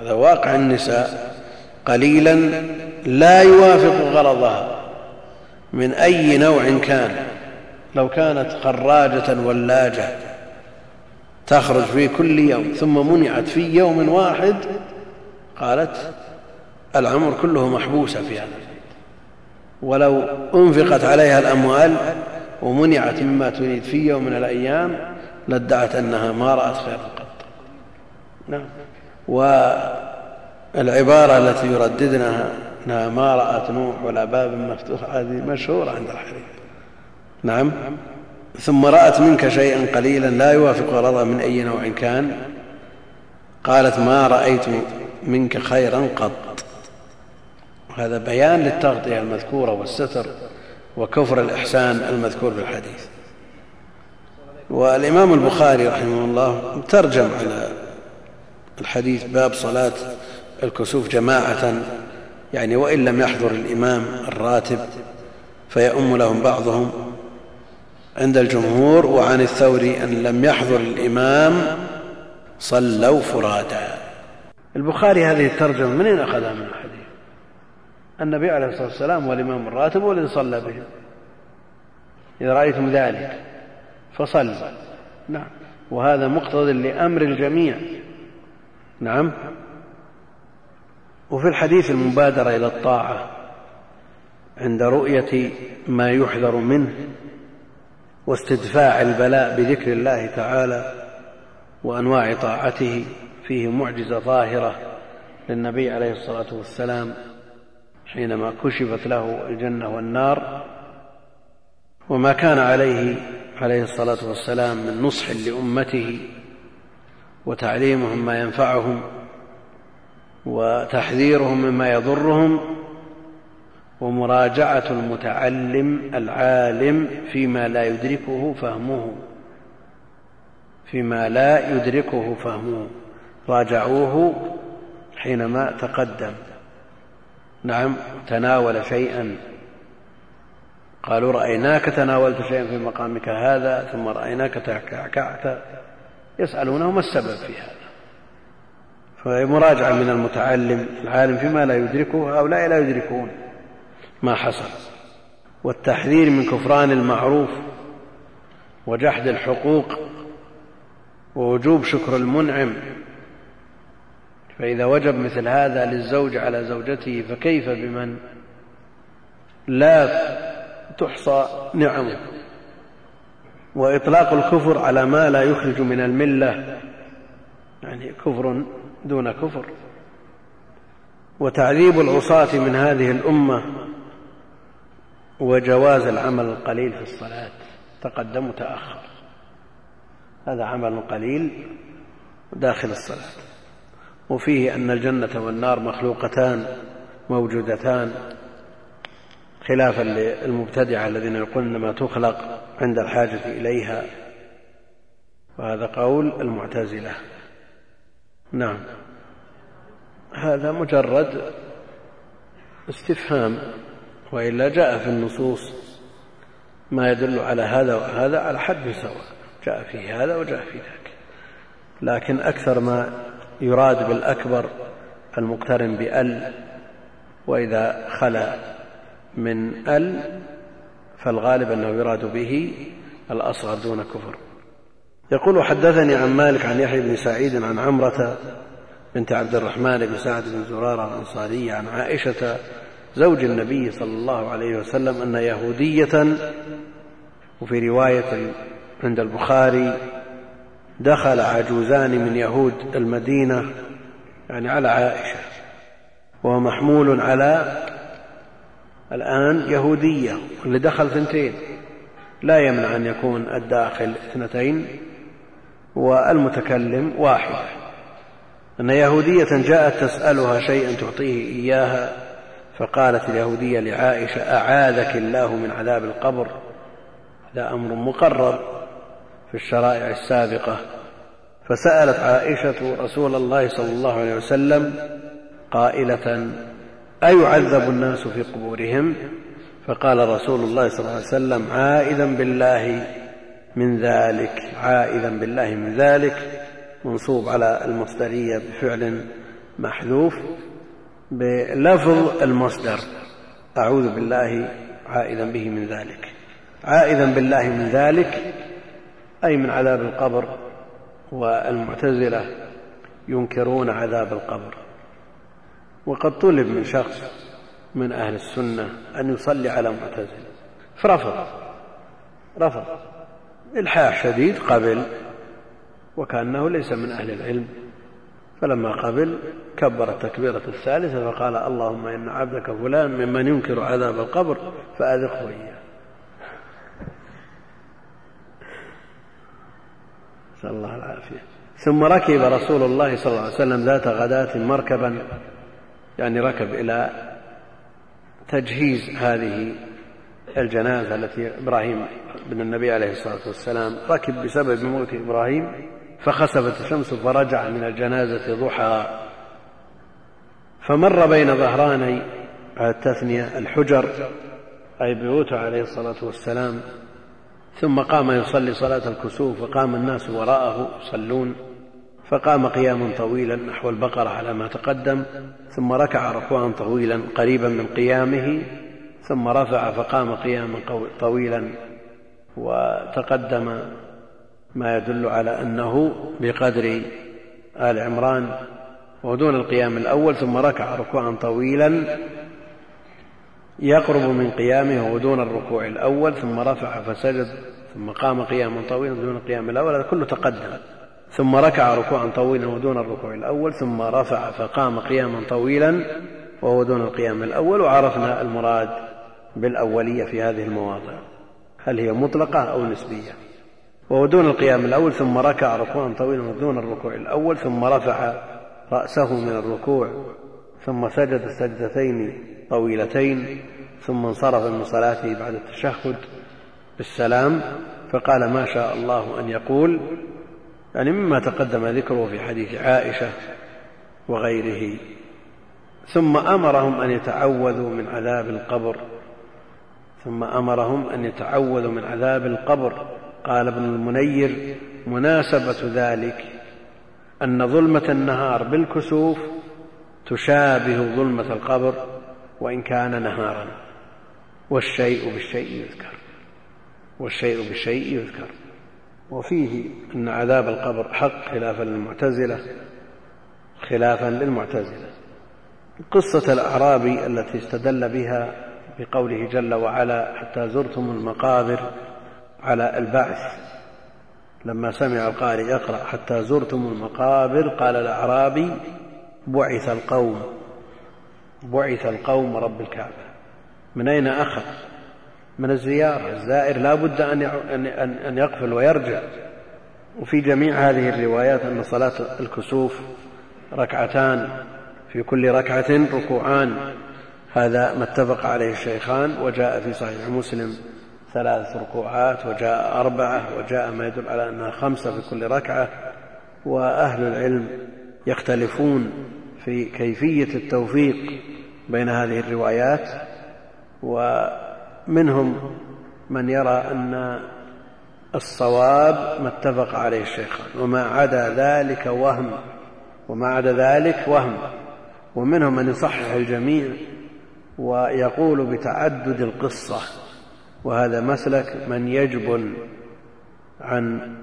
هذا واقع النساء قليلا لا يوافق غرضها. من أي نوع كان. لو كانت خراجة ولاجة تخرج في كل يوم ثم منعت في يوم واحد قالت العمر كله محبوسة في هذا ولو أنفقت عليها الأموال ومنعت مما تريد في يوم من الأيام لادعت أنها ما رأت خيرا قط. نعم. والعبارة التي يرددنها إنها ما رأت نوح ولا باب مفتوح. هذه مشهورة عند الحديث نعم. ثم رأت منك شيئا قليلا لا يوافق غرضها من أي نوع كان. قالت ما رأيت منك خيرا قط. هذا بيان للتغطية المذكورة والستر وكفر الإحسان المذكور في الحديث والإمام البخاري رحمه الله ترجم على الحديث باب صلاة الكسوف جماعة يعني وإن لم يحضر الإمام الراتب فيؤم لهم بعضهم عند الجمهور وعن الثوري أن لم يحضر الإمام صلوا فرادا. البخاري هذه الترجمة منين أخذها من الحديث؟ النبي عليه الصلاة والسلام والإمام الراتب والذي صلى بهم. إذا رأيتم ذلك فصلوا نعم. وهذا مقتض لأمر الجميع. نعم. وفي الحديث المبادرة إلى الطاعة عند رؤية ما يحذر منه واستدفاع البلاء بذكر الله تعالى وأنواع طاعته فيه معجزة ظاهرة للنبي عليه الصلاة والسلام حينما كشفت له الجنة والنار وما كان عليه عليه الصلاة والسلام من نصح لأمته وتعليمهم ما ينفعهم وتحذيرهم مما يضرهم ومراجعة المتعلم العالم فيما لا يدركه فهمه. فيما لا يدركه فهمه. راجعوه حينما تقدم. نعم تناول شيئا. قالوا رأيناك تناولت شيئا في مقامك هذا ثم رأيناك تكعكعت. يسألونه ما السبب في هذا فهي مراجعة من المتعلم العالم فيما لا يدركه هؤلاء لا يدركون ما حصل. والتحذير من كفران المعروف وجحد الحقوق ووجوب شكر المنعم. فإذا وجب مثل هذا للزوج على زوجته فكيف بمن لا تحصى نعمه؟ وإطلاق الكفر على ما لا يخرج من الملة يعني كفر دون كفر. وتعذيب العصاة من هذه الأمة وجواز العمل القليل في الصلاة. تقدم وتأخر. هذا عمل قليل داخل الصلاة. وفيه أن الجنة والنار مخلوقتان موجودتان خلافا للمبتدعة الذين يقولون إنما تخلق عند الحاجة إليها. وهذا قول المعتزلة. نعم. هذا مجرد استفهام وإلا جاء في النصوص ما يدل على هذا وهذا على حد سواء جاء فيه هذا وجاء في ذاك. لكن أكثر ما يراد بالأكبر المقترن بأل وإذا خلا من أل فالغالب أنه يراد به الأصغر دون كفر. يقول حدثني عن مالك عن يحيى بن سعيد عن عمرة بنت عبد الرحمن بن سعد بن زرارة الأنصارية عن عائشة زوج النبي صلى الله عليه وسلم أن يهودية وفي رواية عند البخاري دخل عجوزان من يهود المدينة يعني على عائشة وهو محمول على الآن يهودية اللي دخل ثنتين لا يمنع أن يكون الداخل اثنتين. والمتكلم واحد. أن يهودية جاءت تسألها شيئا تعطيه إياها فقالت اليهودية لعائشة أعاذك الله من عذاب القبر؟ هذا أمر مقرر في الشرائع السابقة. فسألت عائشة رسول الله صلى الله عليه وسلم قائلة أيعذب الناس في قبورهم؟ فقال رسول الله صلى الله عليه وسلم عائذا بالله. من ذلك عائذا بالله من ذلك منصوب على المصدرية بفعل محذوف بلفظ المصدر. أعوذ بالله عائذا به من ذلك. عائذا بالله من ذلك أي من عذاب القبر والمعتزلة ينكرون عذاب القبر. وقد طلب من شخص من أهل السنة أن يصلي على معتزل. فرفض رفض. إلحاح شديد قبل وكأنه ليس من أهل العلم. فلما قبل كبر التكبيرة الثالثة فقال اللهم إن عبدك فلان ممن ينكر عذاب القبر فأذقه إياه نسأل الله العافية. ثم ركب رسول الله صلى الله عليه وسلم ذات غداة مركبا يعني ركب إلى تجهيز هذه الجنازة التي إبراهيم بن النبي عليه الصلاة والسلام ركب بسبب موت إبراهيم فخسفت الشمس فرجع من الجنازة ضحى. فمر بين ظهراني على التثنية الحجر أي بيوته عليه الصلاة والسلام ثم قام يصلي صلاة الكسوف وقام الناس وراءه يصلون فقام قياما طويلا نحو البقرة على ما تقدم ثم ركع ركوعا طويلا قريبا من قيامه. ثم رفع فقام قياما طويلا وتقدم ما يدل على أنه بقدر آل عمران ودون القيام الأول ثم ركع ركوعا طويلا يقرب من قيامه ودون الركوع الأول ثم رفع فسجد ثم قام قياما طويلا دون القيام الأول هذا كله تقدم. ثم ركع ركوعا طويلا ودون الركوع الأول ثم رفع فقام قياما طويلا وهو دون القيام الأول وعرفنا المراد بالأولية في هذه المواضع. هل هي مطلقة أو نسبية؟ وهو دون القيام الأول ثم ركع ركوعا طويلا دون الركوع الأول ثم رفع رأسه من الركوع ثم سجد سجدتين طويلتين ثم انصرف من صلاته بعد التشهد بالسلام فقال ما شاء الله أن يقول. يعني مما تقدم ذكره في حديث عائشة وغيره. ثم أمرهم أن يتعوذوا من عذاب القبر. ثم أمرهم أن يتعوذوا من عذاب القبر. قال ابن المنير مناسبة ذلك أن ظلمة النهار بالكسوف تشابه ظلمة القبر وإن كان نهارا. والشيء بالشيء يذكر. والشيء بالشيء يذكر. وفيه أن عذاب القبر حق خلافا للمعتزلة. خلافا للمعتزلة. قصة الأعرابي التي استدل بها بقوله جل وعلا حتى زرتم المقابر على البعث. لما سمع القارئ يقرأ حتى زرتم المقابر قال الأعرابي بعث القوم بعث القوم رب الكعبة. من أين أخذ؟ من الزيارة. الزائر لا بد أن يقفل ويرجع. وفي جميع هذه الروايات أن صلاة الكسوف ركعتان في كل ركعة ركوعان. هذا ما اتفق عليه الشيخان وجاء في صحيح مسلم ثلاث ركوعات وجاء أربعة وجاء ما يدل على أنها خمسة في كل ركعة. وأهل العلم يختلفون في كيفية التوفيق بين هذه الروايات ومنهم من يرى أن الصواب ما اتفق عليه الشيخان. وما عدا ذلك وهم وما عدا ذلك وهم. ومنهم من يصحح الجميع ويقول بتعدد القصة وهذا مسلك من يجبن عن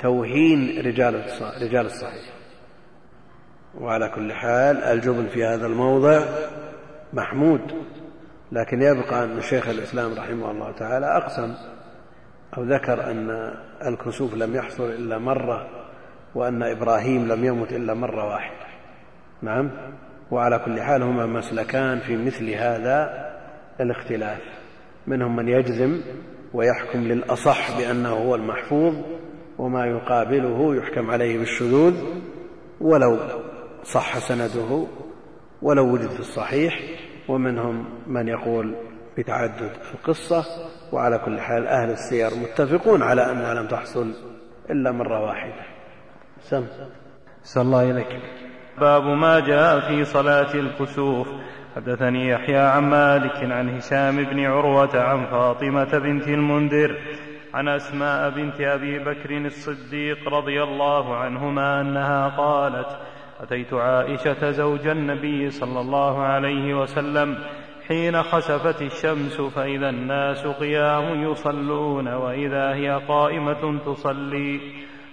توهين رجال رجال الصحيح. وعلى كل حال الجبن في هذا الموضع محمود لكن يبقى أن شيخ الإسلام رحمه الله تعالى أقسم أو ذكر أن الكسوف لم يحصل إلا مرة وأن إبراهيم لم يمت إلا مرة واحدة. نعم؟ وعلى كل حال هما مسلكان في مثل هذا الاختلاف. منهم من يجزم ويحكم للأصح بأنه هو المحفوظ وما يقابله يحكم عليه بالشذوذ ولو صح سنده ولو وجد في الصحيح. ومنهم من يقول بتعدد القصة وعلى كل حال أهل السير متفقون على أنها لم تحصل إلا مرة واحدة. سم. سأل الله إليك باب ما جاء في صلاة الكسوف. حدثني يحيى عن مالك عن هشام بن عروة عن فاطمة بنت المنذر عن أسماء بنت أبي بكر الصديق رضي الله عنهما أنها قالت أتيت عائشة زوج النبي صلى الله عليه وسلم حين خسفت الشمس فإذا الناس قيام يصلون وإذا هي قائمة تصلي.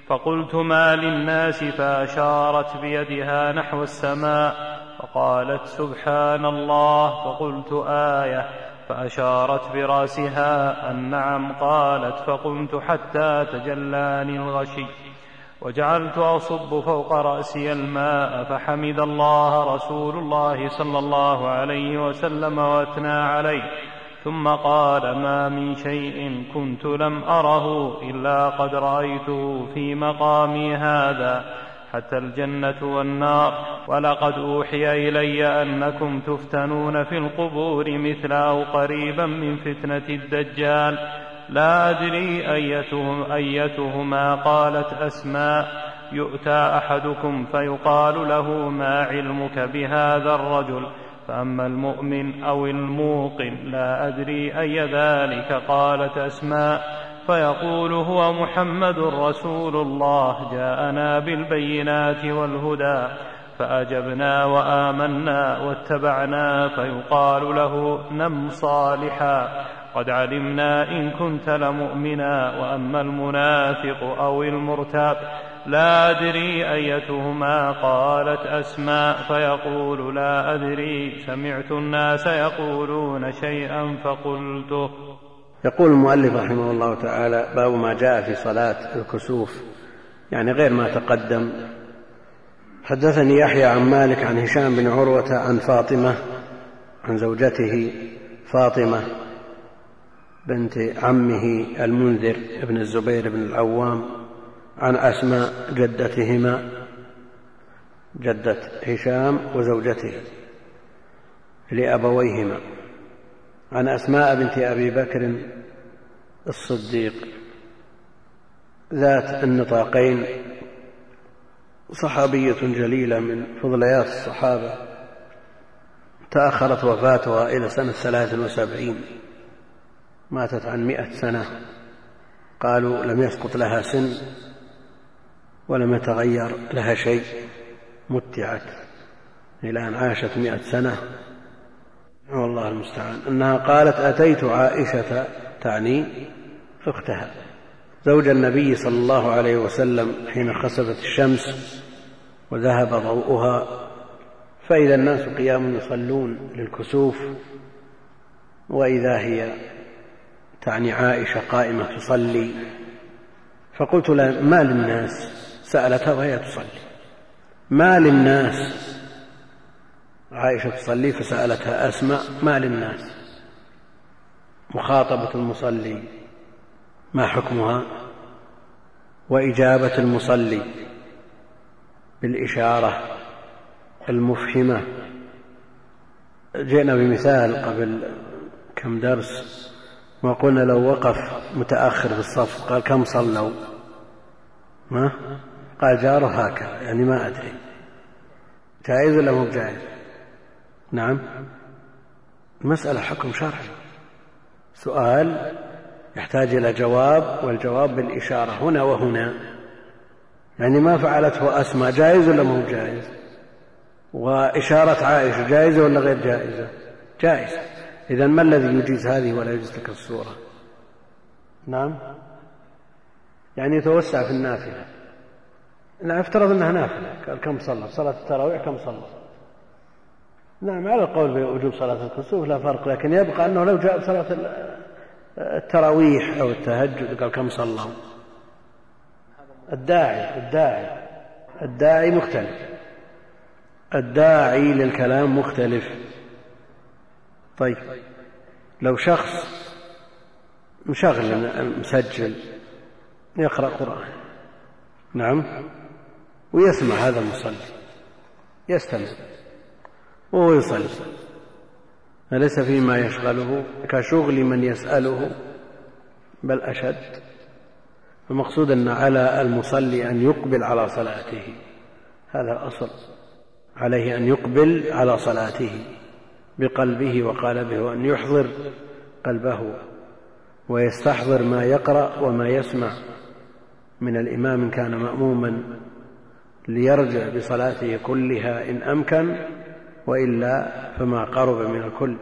فقلت ما للناس فأشارت بيدها نحو السماء فقالت سبحان الله فقلت آية فأشارت برأسها النعم قالت فقمت حتى تجلاني الغشي وجعلت أصب فوق رأسي الماء فحمد الله رسول الله صلى الله عليه وسلم وأثنى عليه ثم قال ما من شيء كنت لم أره إلا قد رأيته في مقامي هذا حتى الجنة والنار. ولقد أوحي إلي أنكم تفتنون في القبور مثل أو قريبا من فتنة الدجال. لا أدري أيتهم أيتهما قالت أسماء. يؤتى أحدكم فيقال له ما علمك بهذا الرجل؟ فأما المؤمن أو الموقن لا أدري أي ذلك قالت أسماء فيقول هو محمد رسول الله جاءنا بالبينات والهدى فأجبنا وآمنا واتبعنا فيقال له نم صالحا قد علمنا إن كنت لمؤمنا وأما المنافق أو المرتاب لا أدري أيتهما قالت أسماء فيقول لا أدري سمعت الناس يقولون شيئا فقلته. يقول المؤلف رحمه الله تعالى باب ما جاء في صلاة الكسوف يعني غير ما تقدم. حدثني يحيى عن مالك عن هشام بن عروة عن فاطمة عن زوجته فاطمة بنت عمه المنذر بن الزبير بن العوام عن أسماء جدتهما جدة هشام وزوجته لأبويهما. عن أسماء بنت أبي بكر الصديق. ذات النطاقين صحابية جليلة من فضليات الصحابة. تأخرت وفاتها إلى سنة ثلاث وسبعين. ماتت عن مئة سنة. قالوا لم يسقط لها سن. ولم يتغير لها شيء متعت. أن عاشت مئة سنة. والله المستعان. أنها قالت أتيت عائشة تعني أختها زوج النبي صلى الله عليه وسلم حين خسفت الشمس وذهب ضوءها فإذا الناس قيام يصلون للكسوف وإذا هي تعني عائشة قائمة تصلي. فقلت لها ما للناس؟ سألتها وهي تصلي. ما للناس؟ عائشة تصلي فسألتها أسماء ما للناس؟ مخاطبة المصلي ما حكمها؟ وإجابة المصلي بالإشارة المفهمة. جئنا بمثال قبل كم درس وقلنا لو وقف متأخر في الصف قال كم صلوا؟ ما؟ قال جاره هكذا يعني ما أدري. جائز ولا مو جائز؟ نعم. المسألة حكم شرعي. سؤال يحتاج إلى جواب والجواب بالإشارة هنا وهنا. يعني ما فعلته أسماء جائز ولا مو جائز؟ وإشارة عائشة جائزة ولا غير جائزة جائزة إذا ما الذي يجيز هذه ولا يجيز تلك الصورة؟ نعم. يعني يتوسع في النافلة. لا افترض أنها نافلة. قال كم صلى؟ صلاة التراويح كم صلى؟ نعم على القول بوجوب صلاة الكسوف لا فرق لكن يبقى أنه لو جاء صلاة التراويح أو التهجد قال كم صلوا الداعي الداعي. الداعي مختلف. الداعي للكلام مختلف. طيب لو شخص مشغل مسجل يقرأ قرآن. نعم. ويسمع هذا المصلي يستمع وهو يصلي. فليس فيما يشغله؟ كشغل من يسأله بل أشد. المقصود أن على المصلي أن يقبل على صلاته. هذا أصل عليه أن يقبل على صلاته بقلبه وقالبه وأن يحضر قلبه ويستحضر ما يقرأ وما يسمع. من الإمام كان مأموما ليرجع بصلاته كلها إن أمكن وإلا فما قرب من الكل.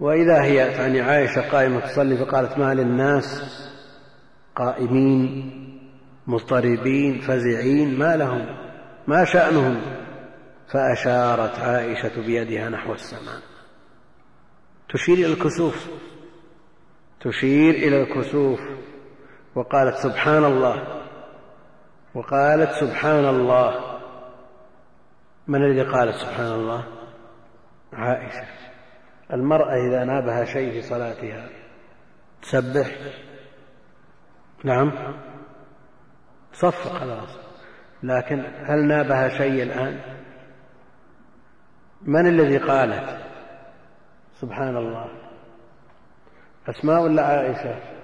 وإذا هي يعني عائشة قائمة تصلي فقالت ما للناس قائمين مضطربين فزعين ما لهم ما شأنهم؟ فأشارت عائشة بيدها نحو السماء. تشير إلى الكسوف تشير إلى الكسوف وقالت سبحان الله وقالت سبحان الله من الذي قال سبحان الله عائشة. المرأة إذا نابها شيء في صلاتها تسبح. نعم. صف خلاص لكن هل نابها شيء الآن؟ من الذي قالت؟ سبحان الله أسماء ولا عائشة؟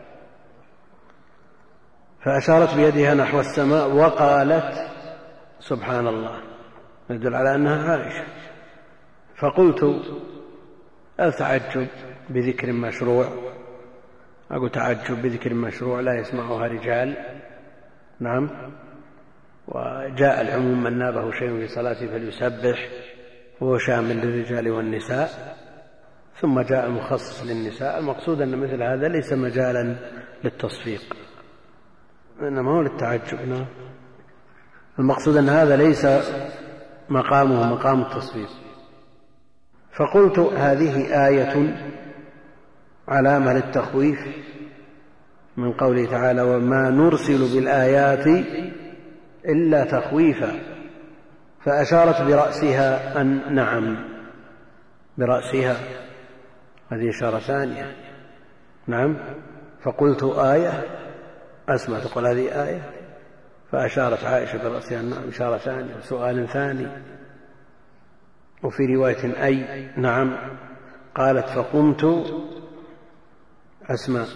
فأشارت بيدها نحو السماء وقالت سبحان الله يدل على أنها عائشة. فقلت أتعجب بذكر مشروع؟ أقول تعجب بذكر مشروع لا يسمعها رجال. نعم. وجاء العموم من نابه شيء في صلاته فليسبح وهو شامل للرجال والنساء. ثم جاء المخصص للنساء. المقصود أن مثل هذا ليس مجالا للتصفيق. إنما هو للتعجب نعم المقصود أن هذا ليس مقامه مقام التصفيق فقلت هذه آية علامة للتخويف من قوله تعالى وما نرسل بالآيات إلا تخويفا فأشارت برأسها أن نعم برأسها. هذه إشارة ثانية. نعم. فقلت آية أسمع تقول هذه آية فأشارت عائشة برأسها نعم إشارة ثانية سؤال ثاني. وفي رواية أي نعم قالت فقمت أسماء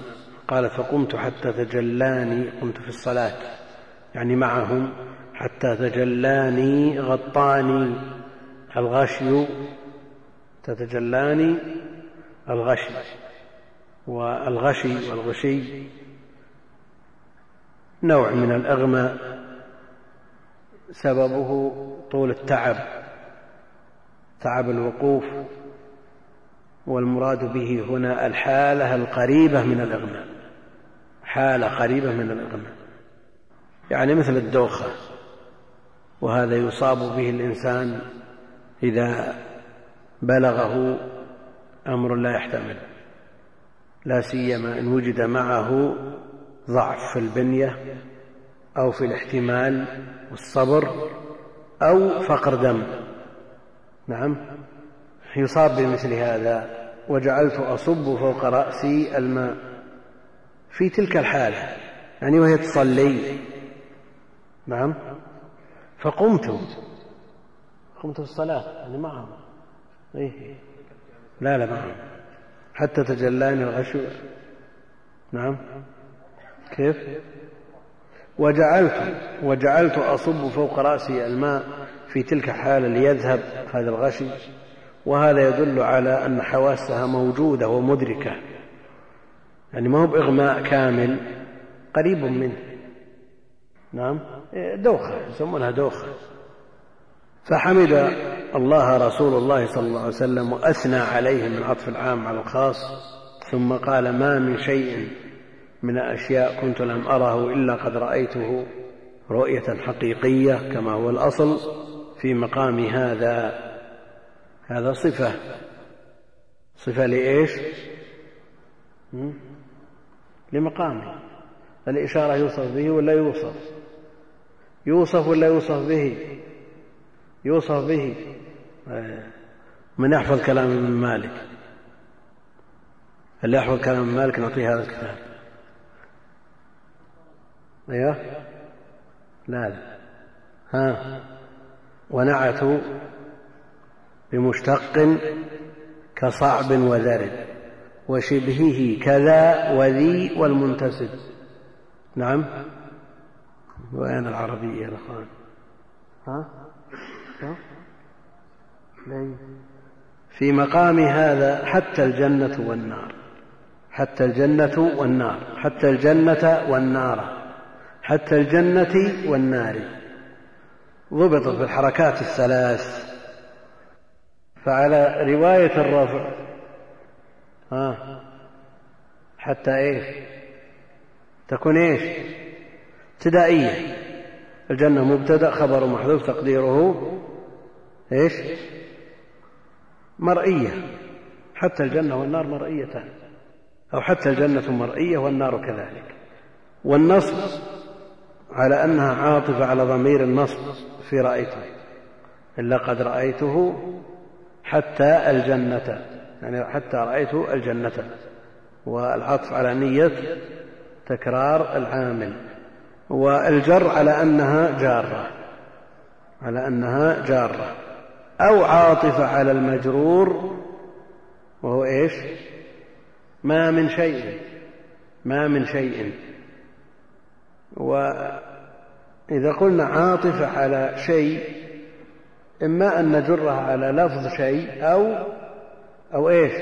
قالت فقمت حتى تجلاني قمت في الصلاة يعني معهم حتى تجلاني غطاني الغشي تتجلاني الغشي والغشي والغشي. نوع من الأغمى سببه طول التعب تعب الوقوف والمراد به هنا الحالة القريبة من الإغماء حالة قريبة من الإغماء يعني مثل الدوخة وهذا يصاب به الإنسان إذا بلغه أمر لا يحتمل لا سيما إن وجد معه ضعف في البنية أو في الاحتمال والصبر أو فقر دم. نعم. يصاب بمثل هذا. وجعلت أصب فوق رأسي الماء. في تلك الحالة. يعني وهي تصلي. نعم. فقمت. قمت في الصلاة. يعني معهم. إيه. لا لا معهم. حتى تجلاني الغشو نعم. كيف؟ وجعلت وجعلت أصب فوق رأسي الماء في تلك الحالة ليذهب هذا الغشي وهذا يدل على أن حواسها موجودة ومدركة. يعني ما هو بإغماء كامل قريب منه. نعم؟ دوخة يسمونها دوخة. فحمد الله رسول الله صلى الله عليه وسلم وأثنى عليه من عطف العام على الخاص ثم قال ما من شيء من الأشياء كنت لم أره إلا قد رأيته رؤية حقيقية كما هو الأصل في مقام هذا. هذا صفة. صفة لإيش؟ لمقامه الإشارة يوصف به ولا يوصف؟ يوصف ولا يوصف به؟ يوصف به. من يحفظ كلام ابن مالك؟ اللي يحفظ كلام مالك نعطيه هذا الكتاب. أيوه. لا. لا ها. ونعت بمشتق كصعب وذرب وشبهه كذا وذي والمنتسب. نعم. وأين العربية يا الأخوان ها؟ في مقام هذا حتى الجنة والنار حتى الجنة والنار حتى الجنة والنار. حتى الجنة والنار. ضبطت بالحركات الثلاث. فعلى رواية الرفع. ها؟ حتى إيش؟ تكون إيش؟ ابتدائية. الجنة مبتدأ خبر محذوف تقديره إيش؟ مرئية. حتى الجنة والنار مرئيتان. أو حتى الجنة مرئية والنار كذلك. والنصب على أنها عاطفة على ضمير النصب في رأيته إلا قد رأيته حتى الجنة يعني حتى رأيت الجنة والعطف على نية تكرار العامل والجر على أنها جارة على أنها جارة أو عاطفة على المجرور وهو إيش؟ ما من شيء ما من شيء. وإذا قلنا عاطفة على شيء إما أن نجرها على لفظ شيء أو أو إيش؟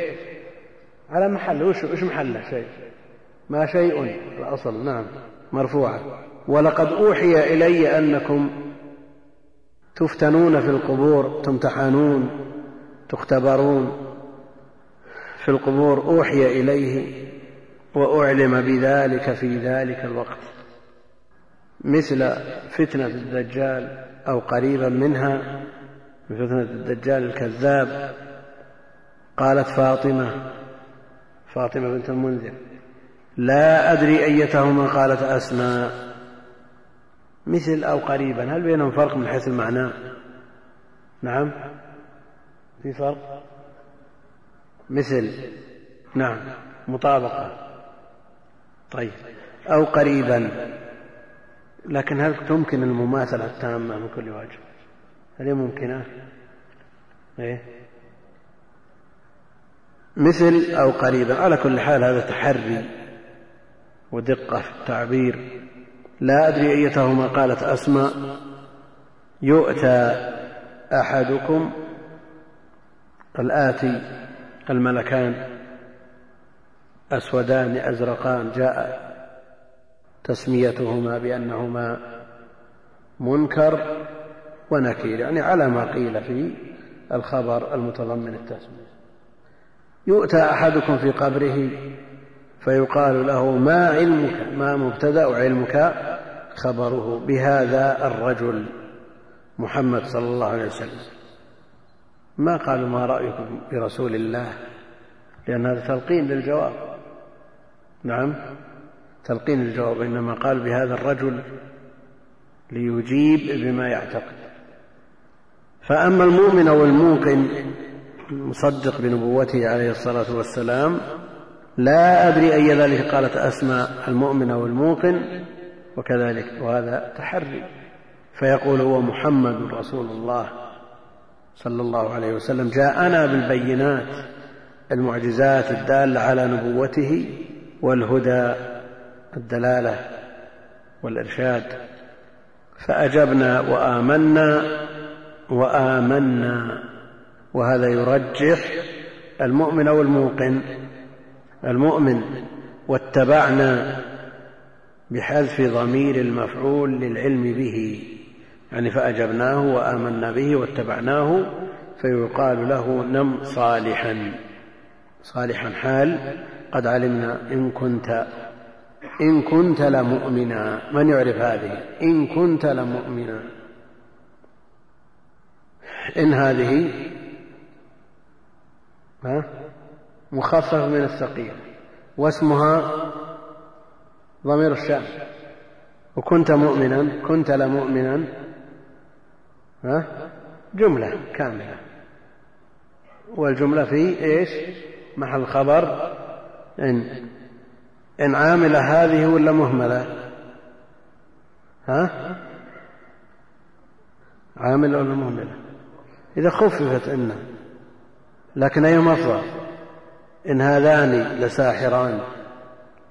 على محل. وش, وش محله شيء؟ ما شيء الأصل. نعم مرفوعة. ولقد أوحي إلي أنكم تفتنون في القبور تمتحنون تختبرون. في القبور أوحي إليه وأعلم بذلك في ذلك الوقت. مثل فتنة الدجال أو قريبا منها من فتنة الدجال الكذاب. قالت فاطمة فاطمة بنت المنذر لا أدري أيتهما قالت أسماء. مثل أو قريبا هل بينهم فرق من حيث المعنى؟ نعم. في فرق؟ مثل نعم مطابقة. طيب. أو قريبا. لكن هل تمكن المماثلة التامة من كل وجه هل هي ممكنة؟ إيه؟ مثل أو قريبا على كل حال هذا تحري ودقة في التعبير. لا أدري أيتهما قالت أسماء. يؤتى أحدكم الآتي الملكان أسودان أزرقان جاء تسميتهما بأنهما منكر ونكير يعني على ما قيل في الخبر المتضمن التسمية. يؤتى أحدكم في قبره فيقال له ما علمك ما مبتدأ علمك خبره بهذا الرجل محمد صلى الله عليه وسلم. ما قالوا ما رأيكم برسول الله؟ لأن هذا تلقين للجواب. نعم؟ تلقين الجواب إنما قال بهذا الرجل ليجيب بما يعتقد. فأما المؤمن أو الموقن المصدق بنبوته عليه الصلاة والسلام لا أدري أي ذلك قالت أسماء المؤمن أو الموقن وكذلك وهذا تحري. فيقول هو محمد رسول الله صلى الله عليه وسلم جاءنا بالبينات المعجزات الدالة على نبوته والهدى الدلالة والإرشاد. فأجبنا وآمنا وآمنا وهذا يرجح المؤمن أو الموقن المؤمن واتبعنا بحذف ضمير المفعول للعلم به يعني فأجبناه وآمنا به واتبعناه فيقال له نم صالحا. صالحا حال قد علمنا إن كنت إن كنت لمؤمنا من يعرف هذه؟ إن كنت لمؤمنا. إن هذه ها؟ مخفف من الثقيل. واسمها ضمير الشأن. وكنت مؤمنا كنت لمؤمنا ها؟ جملة كاملة. والجملة في إيش؟ محل خبر إن إن عاملة هذه ولا مهملة؟ ها؟ عاملة ولا مهملة؟ إذا خففت إن. لكن أيهما أفضل إن هذان لساحران.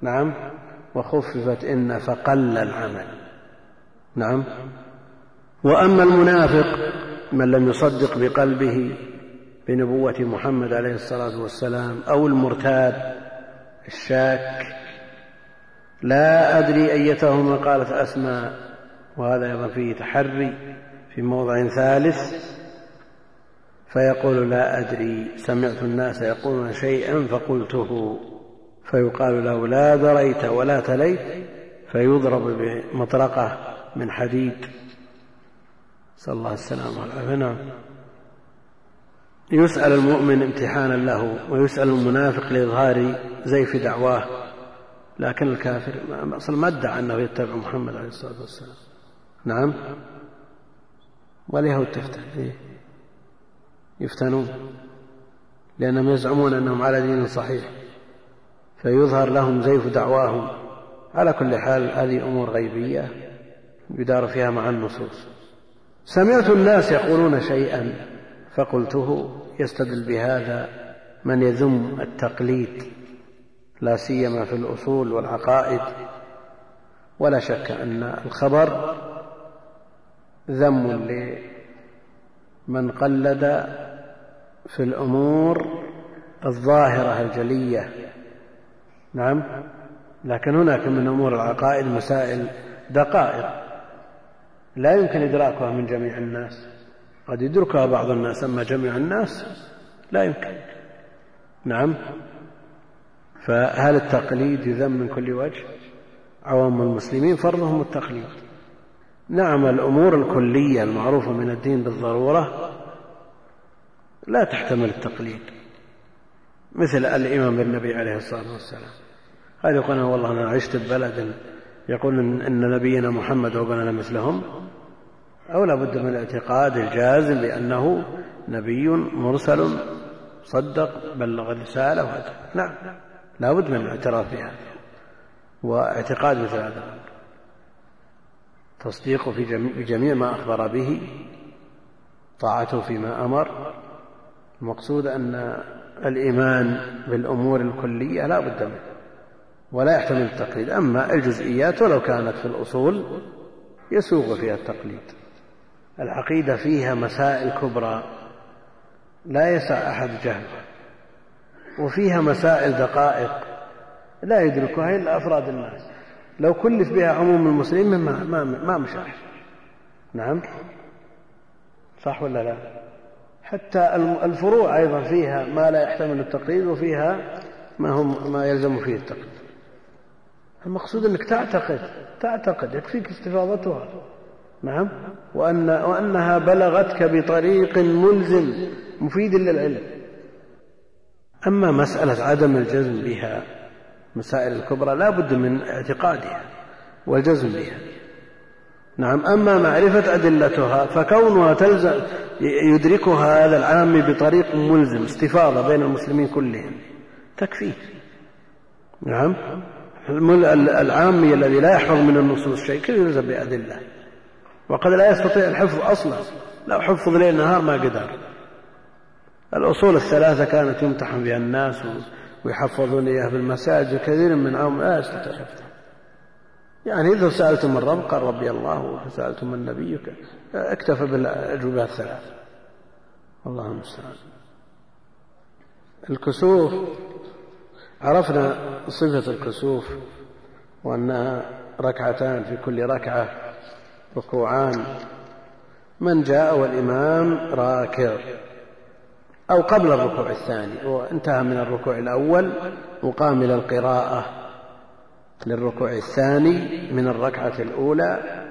نعم. وخففت إن فقل العمل. نعم. وأما المنافق من لم يصدق بقلبه بنبوة محمد عليه الصلاة والسلام أو المرتاب الشاك لا أدري أيتهما قالت أسماء. وهذا أيضا فيه تحري في موضع ثالث. فيقول لا أدري سمعت الناس يقولون شيئا فقلته. فيقال له لا دريت ولا تليت فيضرب بمطرقة من حديد. صلى الله السلامة والعافية نعم. يسأل المؤمن امتحانا له ويسأل المنافق لإظهار زيف دعواه. لكن الكافر أصلا ما ادعى أنه يتبع محمد عليه الصلاة والسلام. نعم. واليهود تفتن إيه؟ يفتنون. لأنهم يزعمون أنهم على دين صحيح. فيظهر لهم زيف دعواهم. على كل حال هذه أمور غيبية يدار فيها مع النصوص. سمعت الناس يقولون شيئا فقلته يستدل بهذا من يذم التقليد. لا سيما في الأصول والعقائد ولا شك أن الخبر ذم لمن قلد في الأمور الظاهرة الجلية. نعم لكن هناك من أمور العقائد مسائل دقائق لا يمكن إدراكها من جميع الناس. قد يدركها بعض الناس أما جميع الناس لا يمكن. نعم. فهل التقليد يذم من كل وجه عوام المسلمين فرضهم التقليد. نعم الأمور الكلية المعروفة من الدين بالضرورة لا تحتمل التقليد مثل الإيمان بالنبي عليه الصلاة والسلام. هل يقول والله أنا عشت ببلد يقول إن نبينا محمد وبننا مثلهم. أو لا بد من الاعتقاد الجازم بأنه نبي مرسل صدق بلغ الرسالة وهذا نعم. لا بد من الاعتراف بهذا واعتقاد مثل هذا الأمر. تصديقه في جميع ما أخبر به طاعته فيما أمر. المقصود أن الإيمان بالأمور الكلية لا بد منه ولا يحتمل التقليد. أما الجزئيات ولو كانت في الأصول يسوغ فيها التقليد. العقيدة فيها مسائل كبرى لا يسع أحد جهلها. وفيها مسائل دقائق لا يدركها إلا أفراد الناس. لو كلف بها عموم المسلمين ما ما ما مشى نعم. صح ولا لا؟ حتى الفروع أيضا فيها ما لا يحتمل التقليد وفيها ما هم ما يلزم فيه التقليد المقصود أنك تعتقد تعتقد يكفيك استفاضتها. نعم. وأن وأنها بلغتك بطريق ملزم مفيد للعلم. أما مسألة عدم الجزم بها مسائل الكبرى لا بد من اعتقادها والجزم بها. نعم أما معرفة أدلتها فكونها تلزم يدركها هذا العام بطريق ملزم استفاضة بين المسلمين كلهم تكفيه نعم العامي الذي لا يحفظ من النصوص شيء كيف يلزم بأدلة؟ وقد لا يستطيع الحفظ أصلا لو حفظ ليل نهار ما قدر. الأصول الثلاثة كانت يمتحن بها الناس ويحفظون إياها في المساجد كثير من عام لا حفظها يعني إذا سألتم الرب قال ربي الله وسألتم النبي اكتفى بالأجوبة الثلاث الله المستعان. الكسوف عرفنا صفة الكسوف وأنها ركعتان في كل ركعة ركوعان. من جاء والإمام راكع. أو قبل الركوع الثاني وانتهى من الركوع الأول وقام إلى القراءة للركوع الثاني من الركعة الأولى.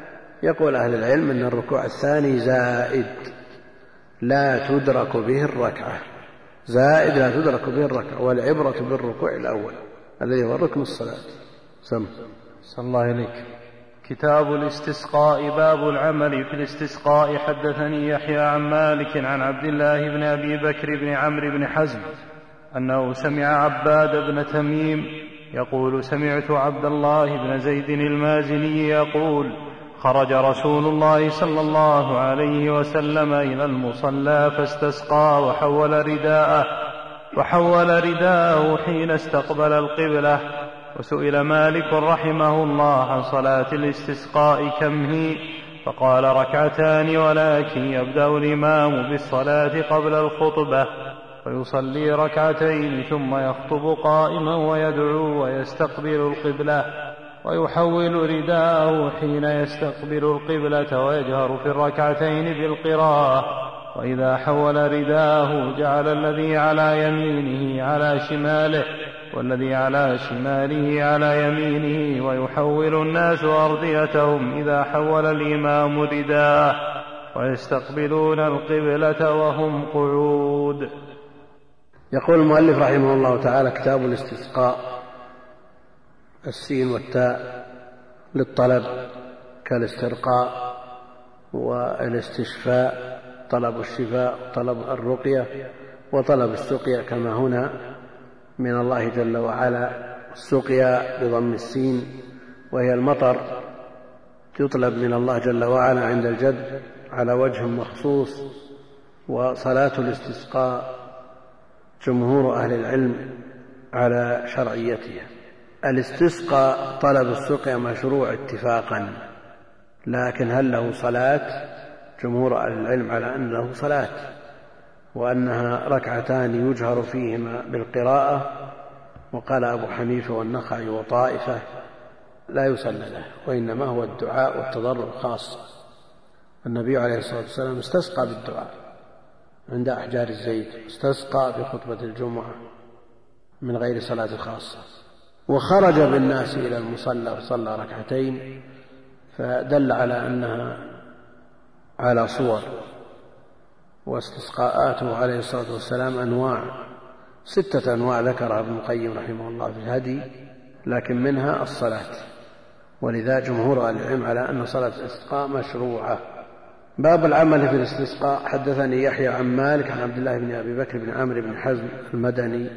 يقول أهل العلم أن الركوع الثاني زائد لا تدرك به الركعة. زائد لا تدرك به الركعة والعبرة بالركوع الأول الذي هو ركن الصلاة. سم. صلى الله إليك كتاب الاستسقاء باب العمل في الاستسقاء. حدثني يحيى عن مالك عن عبد الله بن أبي بكر بن عمرو بن حزم أنه سمع عباد بن تميم يقول سمعت عبد الله بن زيد المازني يقول خرج رسول الله صلى الله عليه وسلم إلى المصلى فاستسقى وحول رداءه وحول رداءه حين استقبل القبلة. وسئل مالك رحمه الله عن صلاة الاستسقاء كم هي؟ فقال ركعتان ولكن يبدأ الإمام بالصلاة قبل الخطبة فيصلي ركعتين ثم يخطب قائما ويدعو ويستقبل القبلة ويحول رداءه حين يستقبل القبلة ويجهر في الركعتين بالقراءة. وإذا حول رداءه جعل الذي على يمينه على شماله والذي على شماله على يمينه ويحول الناس أرضيتهم إذا حول الإمام رداءه ويستقبلون القبلة وهم قعود. يقول المؤلف رحمه الله تعالى كتاب الاستسقاء السين والتاء للطلب كالاسترقاء والاستشفاء طلب الشفاء طلب الرقية وطلب السقيا كما هنا. من الله جل وعلا السقيا بضم السين وهي المطر يطلب من الله جل وعلا عند الجد على وجه مخصوص وصلاة الاستسقاء جمهور أهل العلم على شرعيتها الاستسقاء طلب السقيا مشروع اتفاقا لكن هل له صلاة؟ جمهور أهل العلم على أن له صلاة. وأنها ركعتان يجهر فيهما بالقراءة. وقال أبو حنيفة والنخعي وطائفة لا يصلى له وإنما هو الدعاء والتضرع خاصة النبي عليه الصلاة والسلام استسقى بالدعاء عند أحجار الزيت استسقى في خطبة الجمعة من غير صلاة خاصة. وخرج بالناس إلى المصلى فصلى ركعتين فدل على أنها على صور. واستسقاءاته عليه الصلاة والسلام أنواع ستة أنواع ذكرها ابن القيم رحمه الله في الهدي لكن منها الصلاة. ولذا جمهور العلم على أن صلاة الاستسقاء مشروعة. باب العمل في الاستسقاء. حدثني يحيى عن مالك عن عبد الله بن أبي بكر بن عمرو بن حزم المدني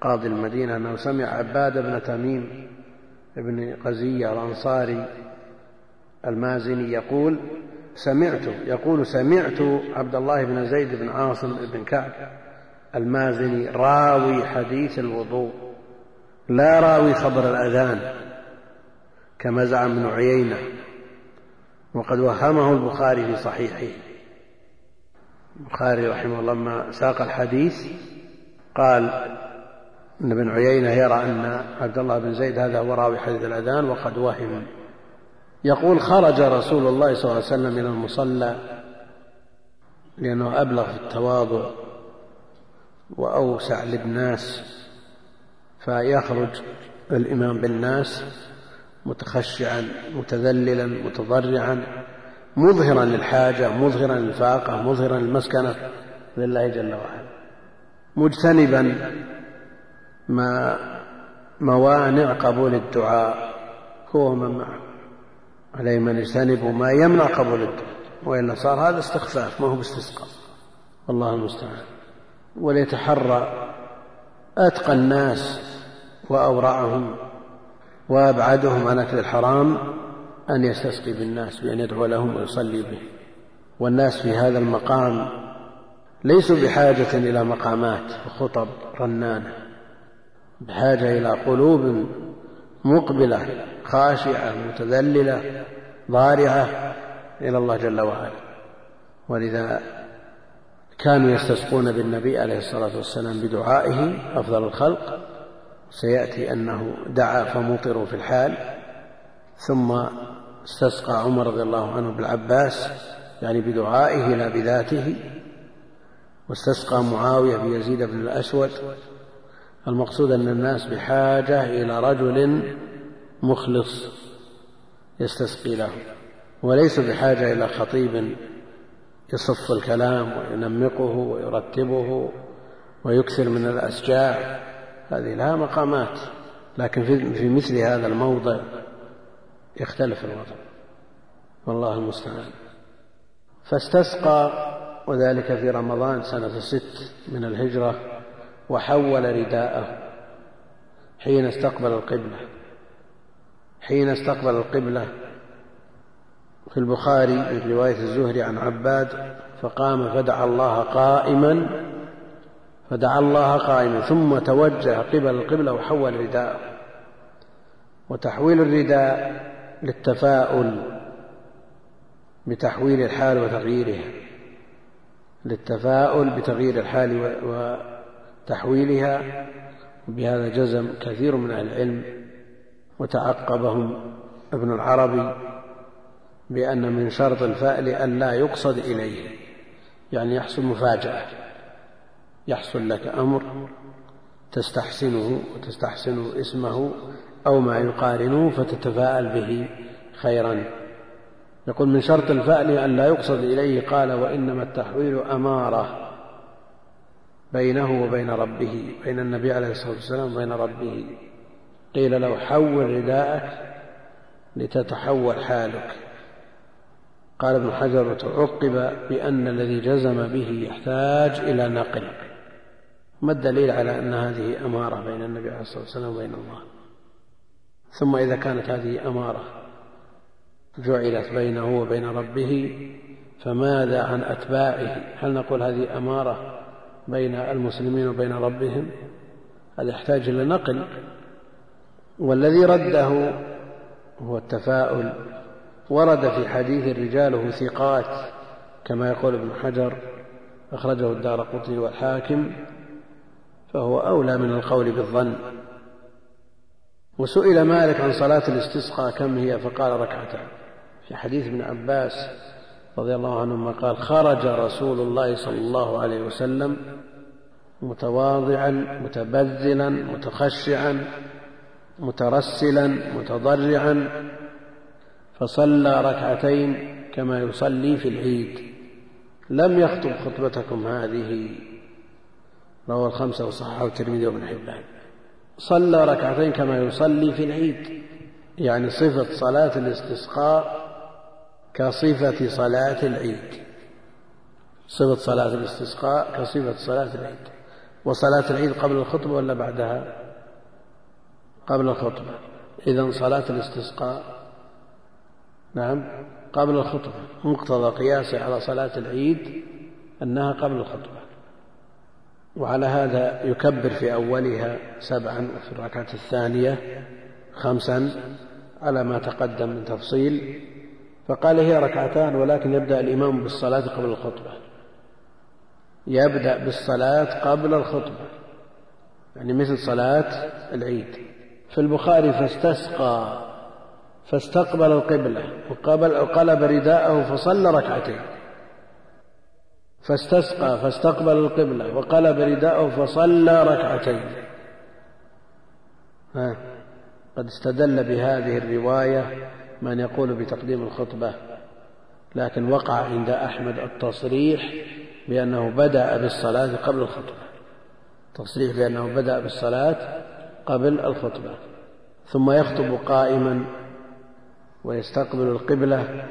قاضي المدينة أنه سمع عباد بن تميم بن قزية الأنصاري المازني يقول سمعت يقول سمعت عبد الله بن زيد بن عاصم بن كعب المازني راوي حديث الوضوء لا راوي خبر الأذان كما زعم ابن عيينة وقد وهمه البخاري في صحيحه. البخاري رحمه الله لما ساق الحديث قال إن ابن عيينة يرى أن عبد الله بن زيد هذا هو راوي حديث الأذان وقد وهم. يقول خرج رسول الله صلى الله عليه وسلم إلى المصلى لأنه أبلغ في التواضع وأوسع للناس فيخرج الإمام بالناس متخشعا متذللا متضرعا مظهرا للحاجة مظهرا للفاقة مظهرا للمسكنة لله جل وعلا. مجتنبا ما موانع قبول الدعاء هو من معه. عليه من يجتنب ما يمنع قبول الدعاء وإلا صار هذا استخفاف ما هو باستسقاء. والله المستعان. وليتحرى أتقى الناس وأورعهم وأبعدهم عن أكل الحرام أن يستسقي بالناس بأن يدعو لهم ويصلي به. والناس في هذا المقام ليسوا بحاجة إلى مقامات وخطب رنانة بحاجة إلى قلوب مقبلة. خاشعة متذللة ضارعة إلى الله جل وعلا. ولذا كانوا يستسقون بالنبي عليه الصلاة والسلام بدعائه أفضل الخلق. سيأتي أنه دعا فمطروا في الحال. ثم استسقى عمر رضي الله عنه بالعباس يعني بدعائه لا بذاته. واستسقى معاوية بيزيد بن الأسود. المقصود أن الناس بحاجة إلى رجل مخلص يستسقي له. وليس بحاجة إلى خطيب يصف الكلام وينمقه ويرتبه ويكثر من الأسجاع هذه لها مقامات لكن في مثل هذا الموضع يختلف الوضع. والله المستعان. فاستسقى وذلك في رمضان سنة ست من الهجرة وحول رداءه حين استقبل القبلة. حين استقبل القبلة في البخاري من رواية الزهري عن عباد فقام فدعا الله قائما فدعا الله قائما ثم توجه قبل القبلة وحول رداءه وتحويل الرداء للتفاؤل بتحويل الحال وتغييرها للتفاؤل بتغيير الحال وتحويلها وبهذا جزم كثير من أهل العلم. وتعقبهم ابن العربي بأن من شرط الفأل أن لا يقصد إليه يعني يحصل مفاجأة يحصل لك أمر تستحسنه وتستحسن اسمه أو ما يقارنه فتتفاءل به خيرا. يقول من شرط الفأل أن لا يقصد إليه قال وإنما التحويل أمارة بينه وبين ربه بين النبي عليه الصلاة والسلام وبين ربه. قيل له حول رداءك لتتحول حالك. قال ابن حجر وتعقب بأن الذي جزم به يحتاج إلى نقل. ما الدليل على أن هذه أمارة بين النبي عليه الصلاة والسلام وبين الله؟ ثم إذا كانت هذه أمارة جعلت بينه وبين ربه فماذا عن أتباعه؟ هل نقول هذه أمارة بين المسلمين وبين ربهم؟ هذا يحتاج إلى نقل؟ والذي رده هو التفاؤل. ورد في حديث رجاله ثقات كما يقول ابن حجر أخرجه الدار قطني والحاكم فهو أولى من القول بالظن. وسئل مالك عن صلاة الاستسقاء كم هي؟ فقال ركعتان. في حديث ابن عباس رضي الله عنهما قال خرج رسول الله صلى الله عليه وسلم متواضعا متبذلا متخشعا مترسلا متضرعا فصلى ركعتين كما يصلي في العيد. لم يخطب خطبتكم هذه. روى الخمسة وصححه الترمذي وابن حبان. صلى ركعتين كما يصلي في العيد. يعني صفة صلاة الاستسقاء كصفة صلاة العيد. صفة صلاة الاستسقاء كصفة صلاة العيد. وصلاة العيد قبل الخطبة ولا بعدها؟ قبل الخطبة. إذا صلاة الاستسقاء. نعم قبل الخطبة. مقتضى قياسه على صلاة العيد أنها قبل الخطبة. وعلى هذا يكبر في أولها سبعا وفي الركعة الثانية خمسا على ما تقدم من تفصيل. فقال هي ركعتان ولكن يبدأ الإمام بالصلاة قبل الخطبة. يبدأ بالصلاة قبل الخطبة. يعني مثل صلاة العيد. في البخاري فاستسقى فاستقبل القبلة وقبل وقلب رداءه فصلى ركعتين. فاستسقى فاستقبل القبلة وقلب رداءه فصلى ركعتين. ها؟ قد استدل بهذه الرواية من يقول بتقديم الخطبة لكن وقع عند أحمد التصريح بأنه بدأ بالصلاة قبل الخطبة. تصريح بأنه بدأ بالصلاة قبل الخطبة ثم يخطب قائما ويستقبل القبلة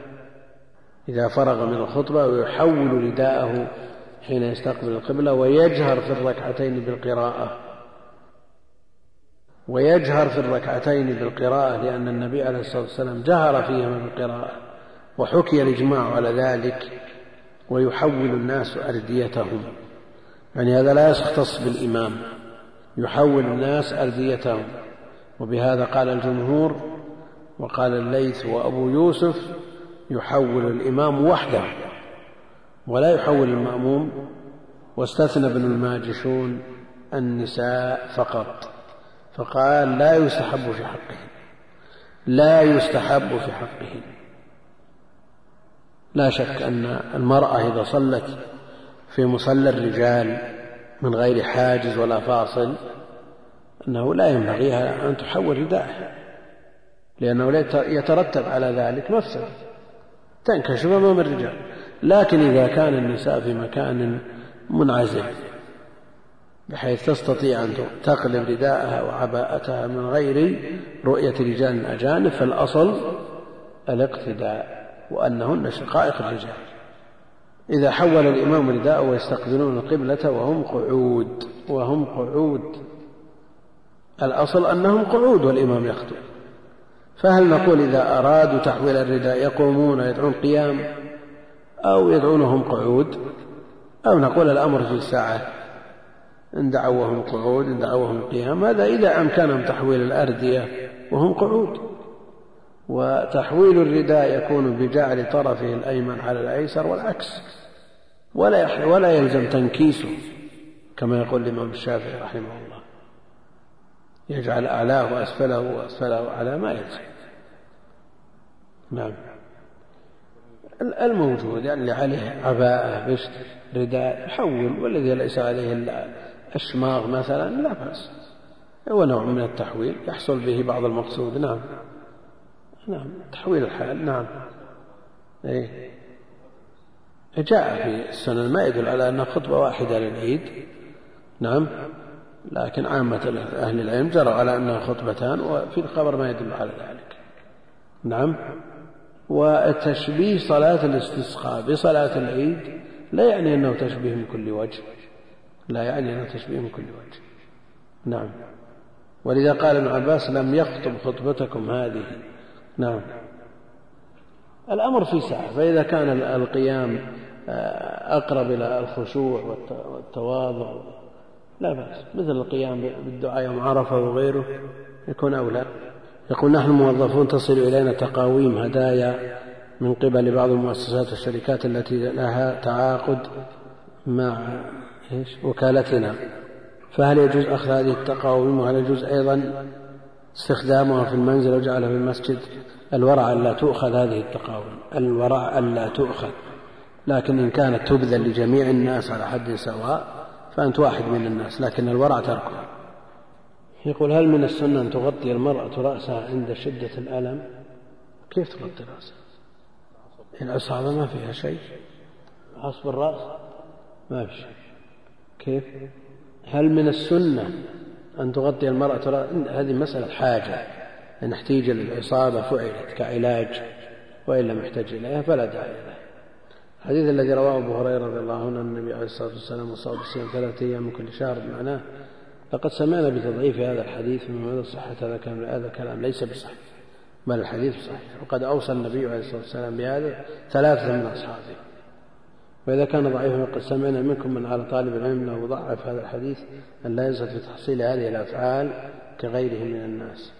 إذا فرغ من الخطبة ويحول رداءه حين يستقبل القبلة ويجهر في الركعتين بالقراءة. ويجهر في الركعتين بالقراءة لأن النبي عليه الصلاة والسلام جهر فيهما بالقراءة وحكي الإجماع على ذلك ويحول الناس أرديتهم. يعني هذا لا يختص بالإمام. يحول الناس أرديتهم وبهذا قال الجمهور وقال الليث وأبو يوسف يحول الإمام وحده ولا يحول المأموم. واستثنى ابن الماجشون النساء فقط فقال لا يستحب في حقهن لا يستحب في حقهن لا شك أن المرأة إذا صلت في مصلى الرجال من غير حاجز ولا فاصل أنه لا ينبغي أن تحول رداءها لأنه يترتب على ذلك مفسدة تنكشف أمام الرجال لكن إذا كان النساء في مكان منعزل بحيث تستطيع أن تقلب رداءها وعباءتها من غير رؤية رجال أجانب فالأصل الاقتداء وأنهن شقائق الرجال. إذا حول الإمام رداءه ويستقبلون القبلة وهم قعود وهم قعود. الأصل أنهم قعود والإمام يخطب. فهل نقول إذا أرادوا تحويل الرداء يقومون يدعون قيام أو يدعونهم قعود؟ أو نقول الأمر في الساعة إن دعوهم قعود إن دعوهم قيام هذا إذا أمكنهم تحويل الأردية وهم قعود. وتحويل الرداء يكون بجعل طرفه الأيمن على الأيسر والعكس. ولا ولا يلزم تنكيسه كما يقول الإمام الشافعي رحمه الله. يجعل أعلاه وأسفله وأسفله أعلى ما يلزم. نعم. الموجود اللي عليه عباءة بشت رداء يحول والذي ليس عليه إلا أشماغ مثلا لا بأس. هو نوع من التحويل يحصل به بعض المقصود. نعم. نعم تحويل الحال نعم. إيه. جاء في السنن ما يدل على أنها خطبة واحدة للعيد. نعم. لكن عامة أهل العلم جروا على أنها خطبتان وفي الخبر ما يدل على ذلك. نعم. وتشبيه صلاة الاستسقاء بصلاة العيد لا يعني أنه تشبيه من كل وجه. لا يعني أنه تشبيه من كل وجه. نعم. ولذا قال ابن عباس لم يخطب خطبتكم هذه. نعم. الأمر في سعة فإذا كان القيام آه، أقرب إلى الخشوع والتواضع لا بأس. مثل القيام بالدعاء يوم عرفة وغيره يكون أولى. يقول نحن موظفون تصل إلينا تقاويم هدايا من قبل بعض المؤسسات والشركات التي لها تعاقد مع وكالتنا. فهل يجوز أخذ هذه التقاويم؟ وهل يجوز أيضا استخدامها في المنزل وجعلها في المسجد. الورع ألا تؤخذ هذه التقاويم الورع ألا تؤخذ. لكن إن كانت تبذل لجميع الناس على حد سواء فأنت واحد من الناس لكن الورع تركه. يقول هل من السنة أن تغطي المرأة رأسها عند شدة الألم؟ كيف تغطي رأسها؟ العصابة ما فيها شيء. عصب الرأس؟ ما في شيء. كيف؟ هل من السنة أن تغطي المرأة هذه مسألة حاجة إن احتيج للعصابة فعلت كعلاج وإن لم يحتج إليها فلا داعي له. الحديث الذي رواه أبو هريرة رضي الله عنه النبي عليه الصلاة والسلام وصاب الصيام ثلاثة أيام من كل شهر معناه لقد سمعنا بتضعيف هذا الحديث من مدى صحة هذا الكلام؟ هذا الكلام ليس بصحيح. بل الحديث صحيح. وقد أوصى النبي عليه الصلاة والسلام بهذا ثلاثة من أصحابه. وإذا كان ضعيفا فقد سمعنا منكم من على طالب العلم أنه ضعف هذا الحديث أن لا يزهد في تحصيل هذه الأفعال كغيره من الناس.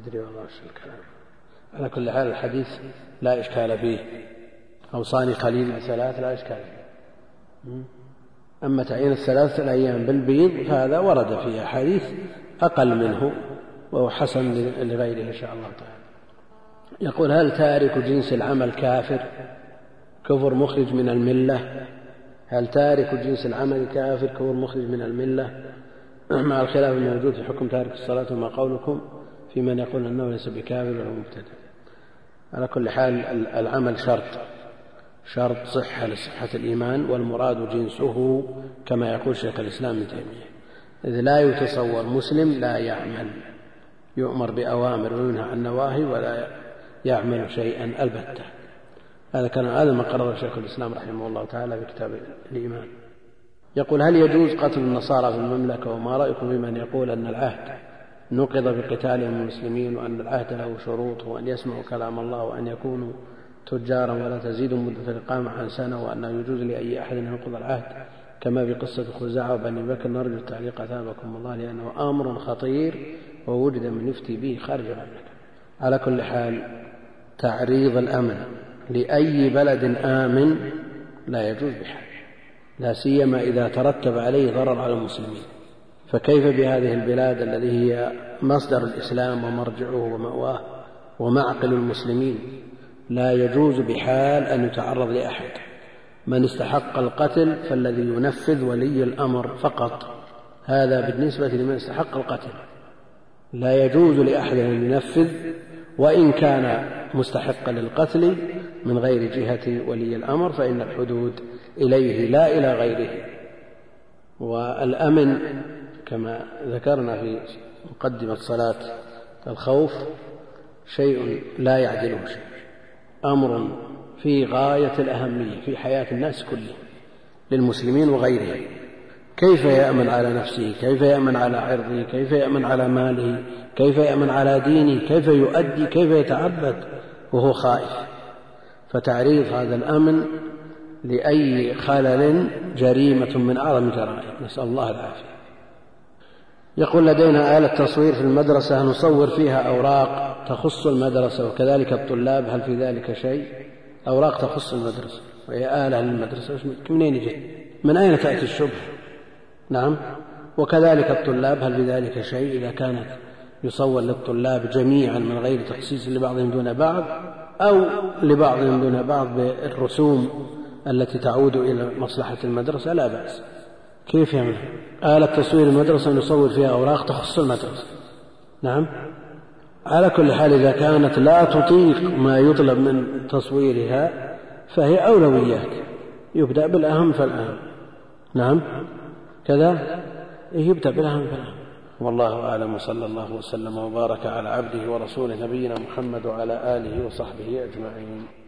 أدري والله وش الكلام. على كل حال الحديث لا إشكال فيه. أوصاني خليل بثلاث لا إشكال فيه. أما تعيين الثلاثة الأيام بالبيض فهذا ورد في أحاديث أقل منه وهو حسن لغيره إن شاء الله تعالى. يقول هل تارك جنس العمل كافر؟ كفر مخرج من الملة. هل تارك جنس العمل كافر؟ كفر مخرج من الملة. [clears throat] مع الخلاف الموجود في حكم تارك الصلاة وما قولكم في من يقول أنه ليس بكافر وهو مبتدع. على كل حال العمل شرط. شرط صحة لصحة الإيمان والمراد جنسه كما يقول شيخ الإسلام ابن تيمية. إذ لا يتصور مسلم لا يعمل. يؤمر بأوامر وينهى عن نواهي ولا يعمل شيئا البتة. هذا كان هذا ما قرر شيخ الإسلام رحمه الله تعالى في كتاب الإيمان. يقول هل يجوز قتل النصارى في المملكة وما رأيكم في من يقول أن العهد نقض بقتالهم المسلمين وأن العهد له شروط وأن يسمعوا كلام الله وأن يكونوا تجارا ولا تزيد مدة الإقامة عن سنة وأنه يجوز لأي أحد أن ينقض العهد؟ كما في قصة خزاعة وبني بكر نرجو التعليق أثابكم الله لأنه أمر خطير ووجد من يفتي به خارج المملكة على كل حال تعريض الأمن. لأي بلد آمن لا يجوز بحال لا سيما إذا ترتب عليه ضرر على المسلمين. فكيف بهذه البلاد التي هي مصدر الإسلام ومرجعه ومأواه ومعقل المسلمين؟ لا يجوز بحال أن يتعرض لأحد. من استحق القتل فالذي ينفذ ولي الأمر فقط. هذا بالنسبة لمن استحق القتل. لا يجوز لأحد أن ينفذ وإن كان مستحقا للقتل من غير جهة ولي الأمر فإن الحدود إليه لا إلى غيره. والأمن كما ذكرنا في مقدمة صلاة الخوف شيء لا يعدله شيء أمر في غاية الأهمية في حياة الناس كلهم للمسلمين وغيرهم. كيف يأمن على نفسه؟ كيف يأمن على عرضه؟ كيف يأمن على ماله؟ كيف يأمن على دينه؟ كيف يؤدي؟ كيف يتعبد؟ وهو خائف. فتعريض هذا الأمن لأي خلل جريمة من أعظم الجرائم. نسأل الله العافية. يقول لدينا آلة تصوير في المدرسة نصور فيها أوراق تخص المدرسة وكذلك الطلاب هل في ذلك شيء؟ أوراق تخص المدرسة وهي آلة للمدرسة. منين جت من أين تأتي الشبهة؟ نعم. وكذلك الطلاب هل في ذلك شيء؟ إذا كانت يصور للطلاب جميعا من غير تخصيص لبعضهم دون بعض أو لبعضهم دون بعض بالرسوم التي تعود إلى مصلحة المدرسة لا بأس. كيف يعمل آلة تصوير المدرسة نصور فيها أوراق تخص المدرسة. نعم. على كل حال إذا كانت لا تطيق ما يطلب من تصويرها فهي أولويات. يبدأ بالأهم فالأهم. نعم. كذا؟ يبدأ بالأهم فالأهم والله أعلم وصلى الله وسلم وبارك على عبده ورسوله نبينا محمد وعلى آله وصحبه أجمعين.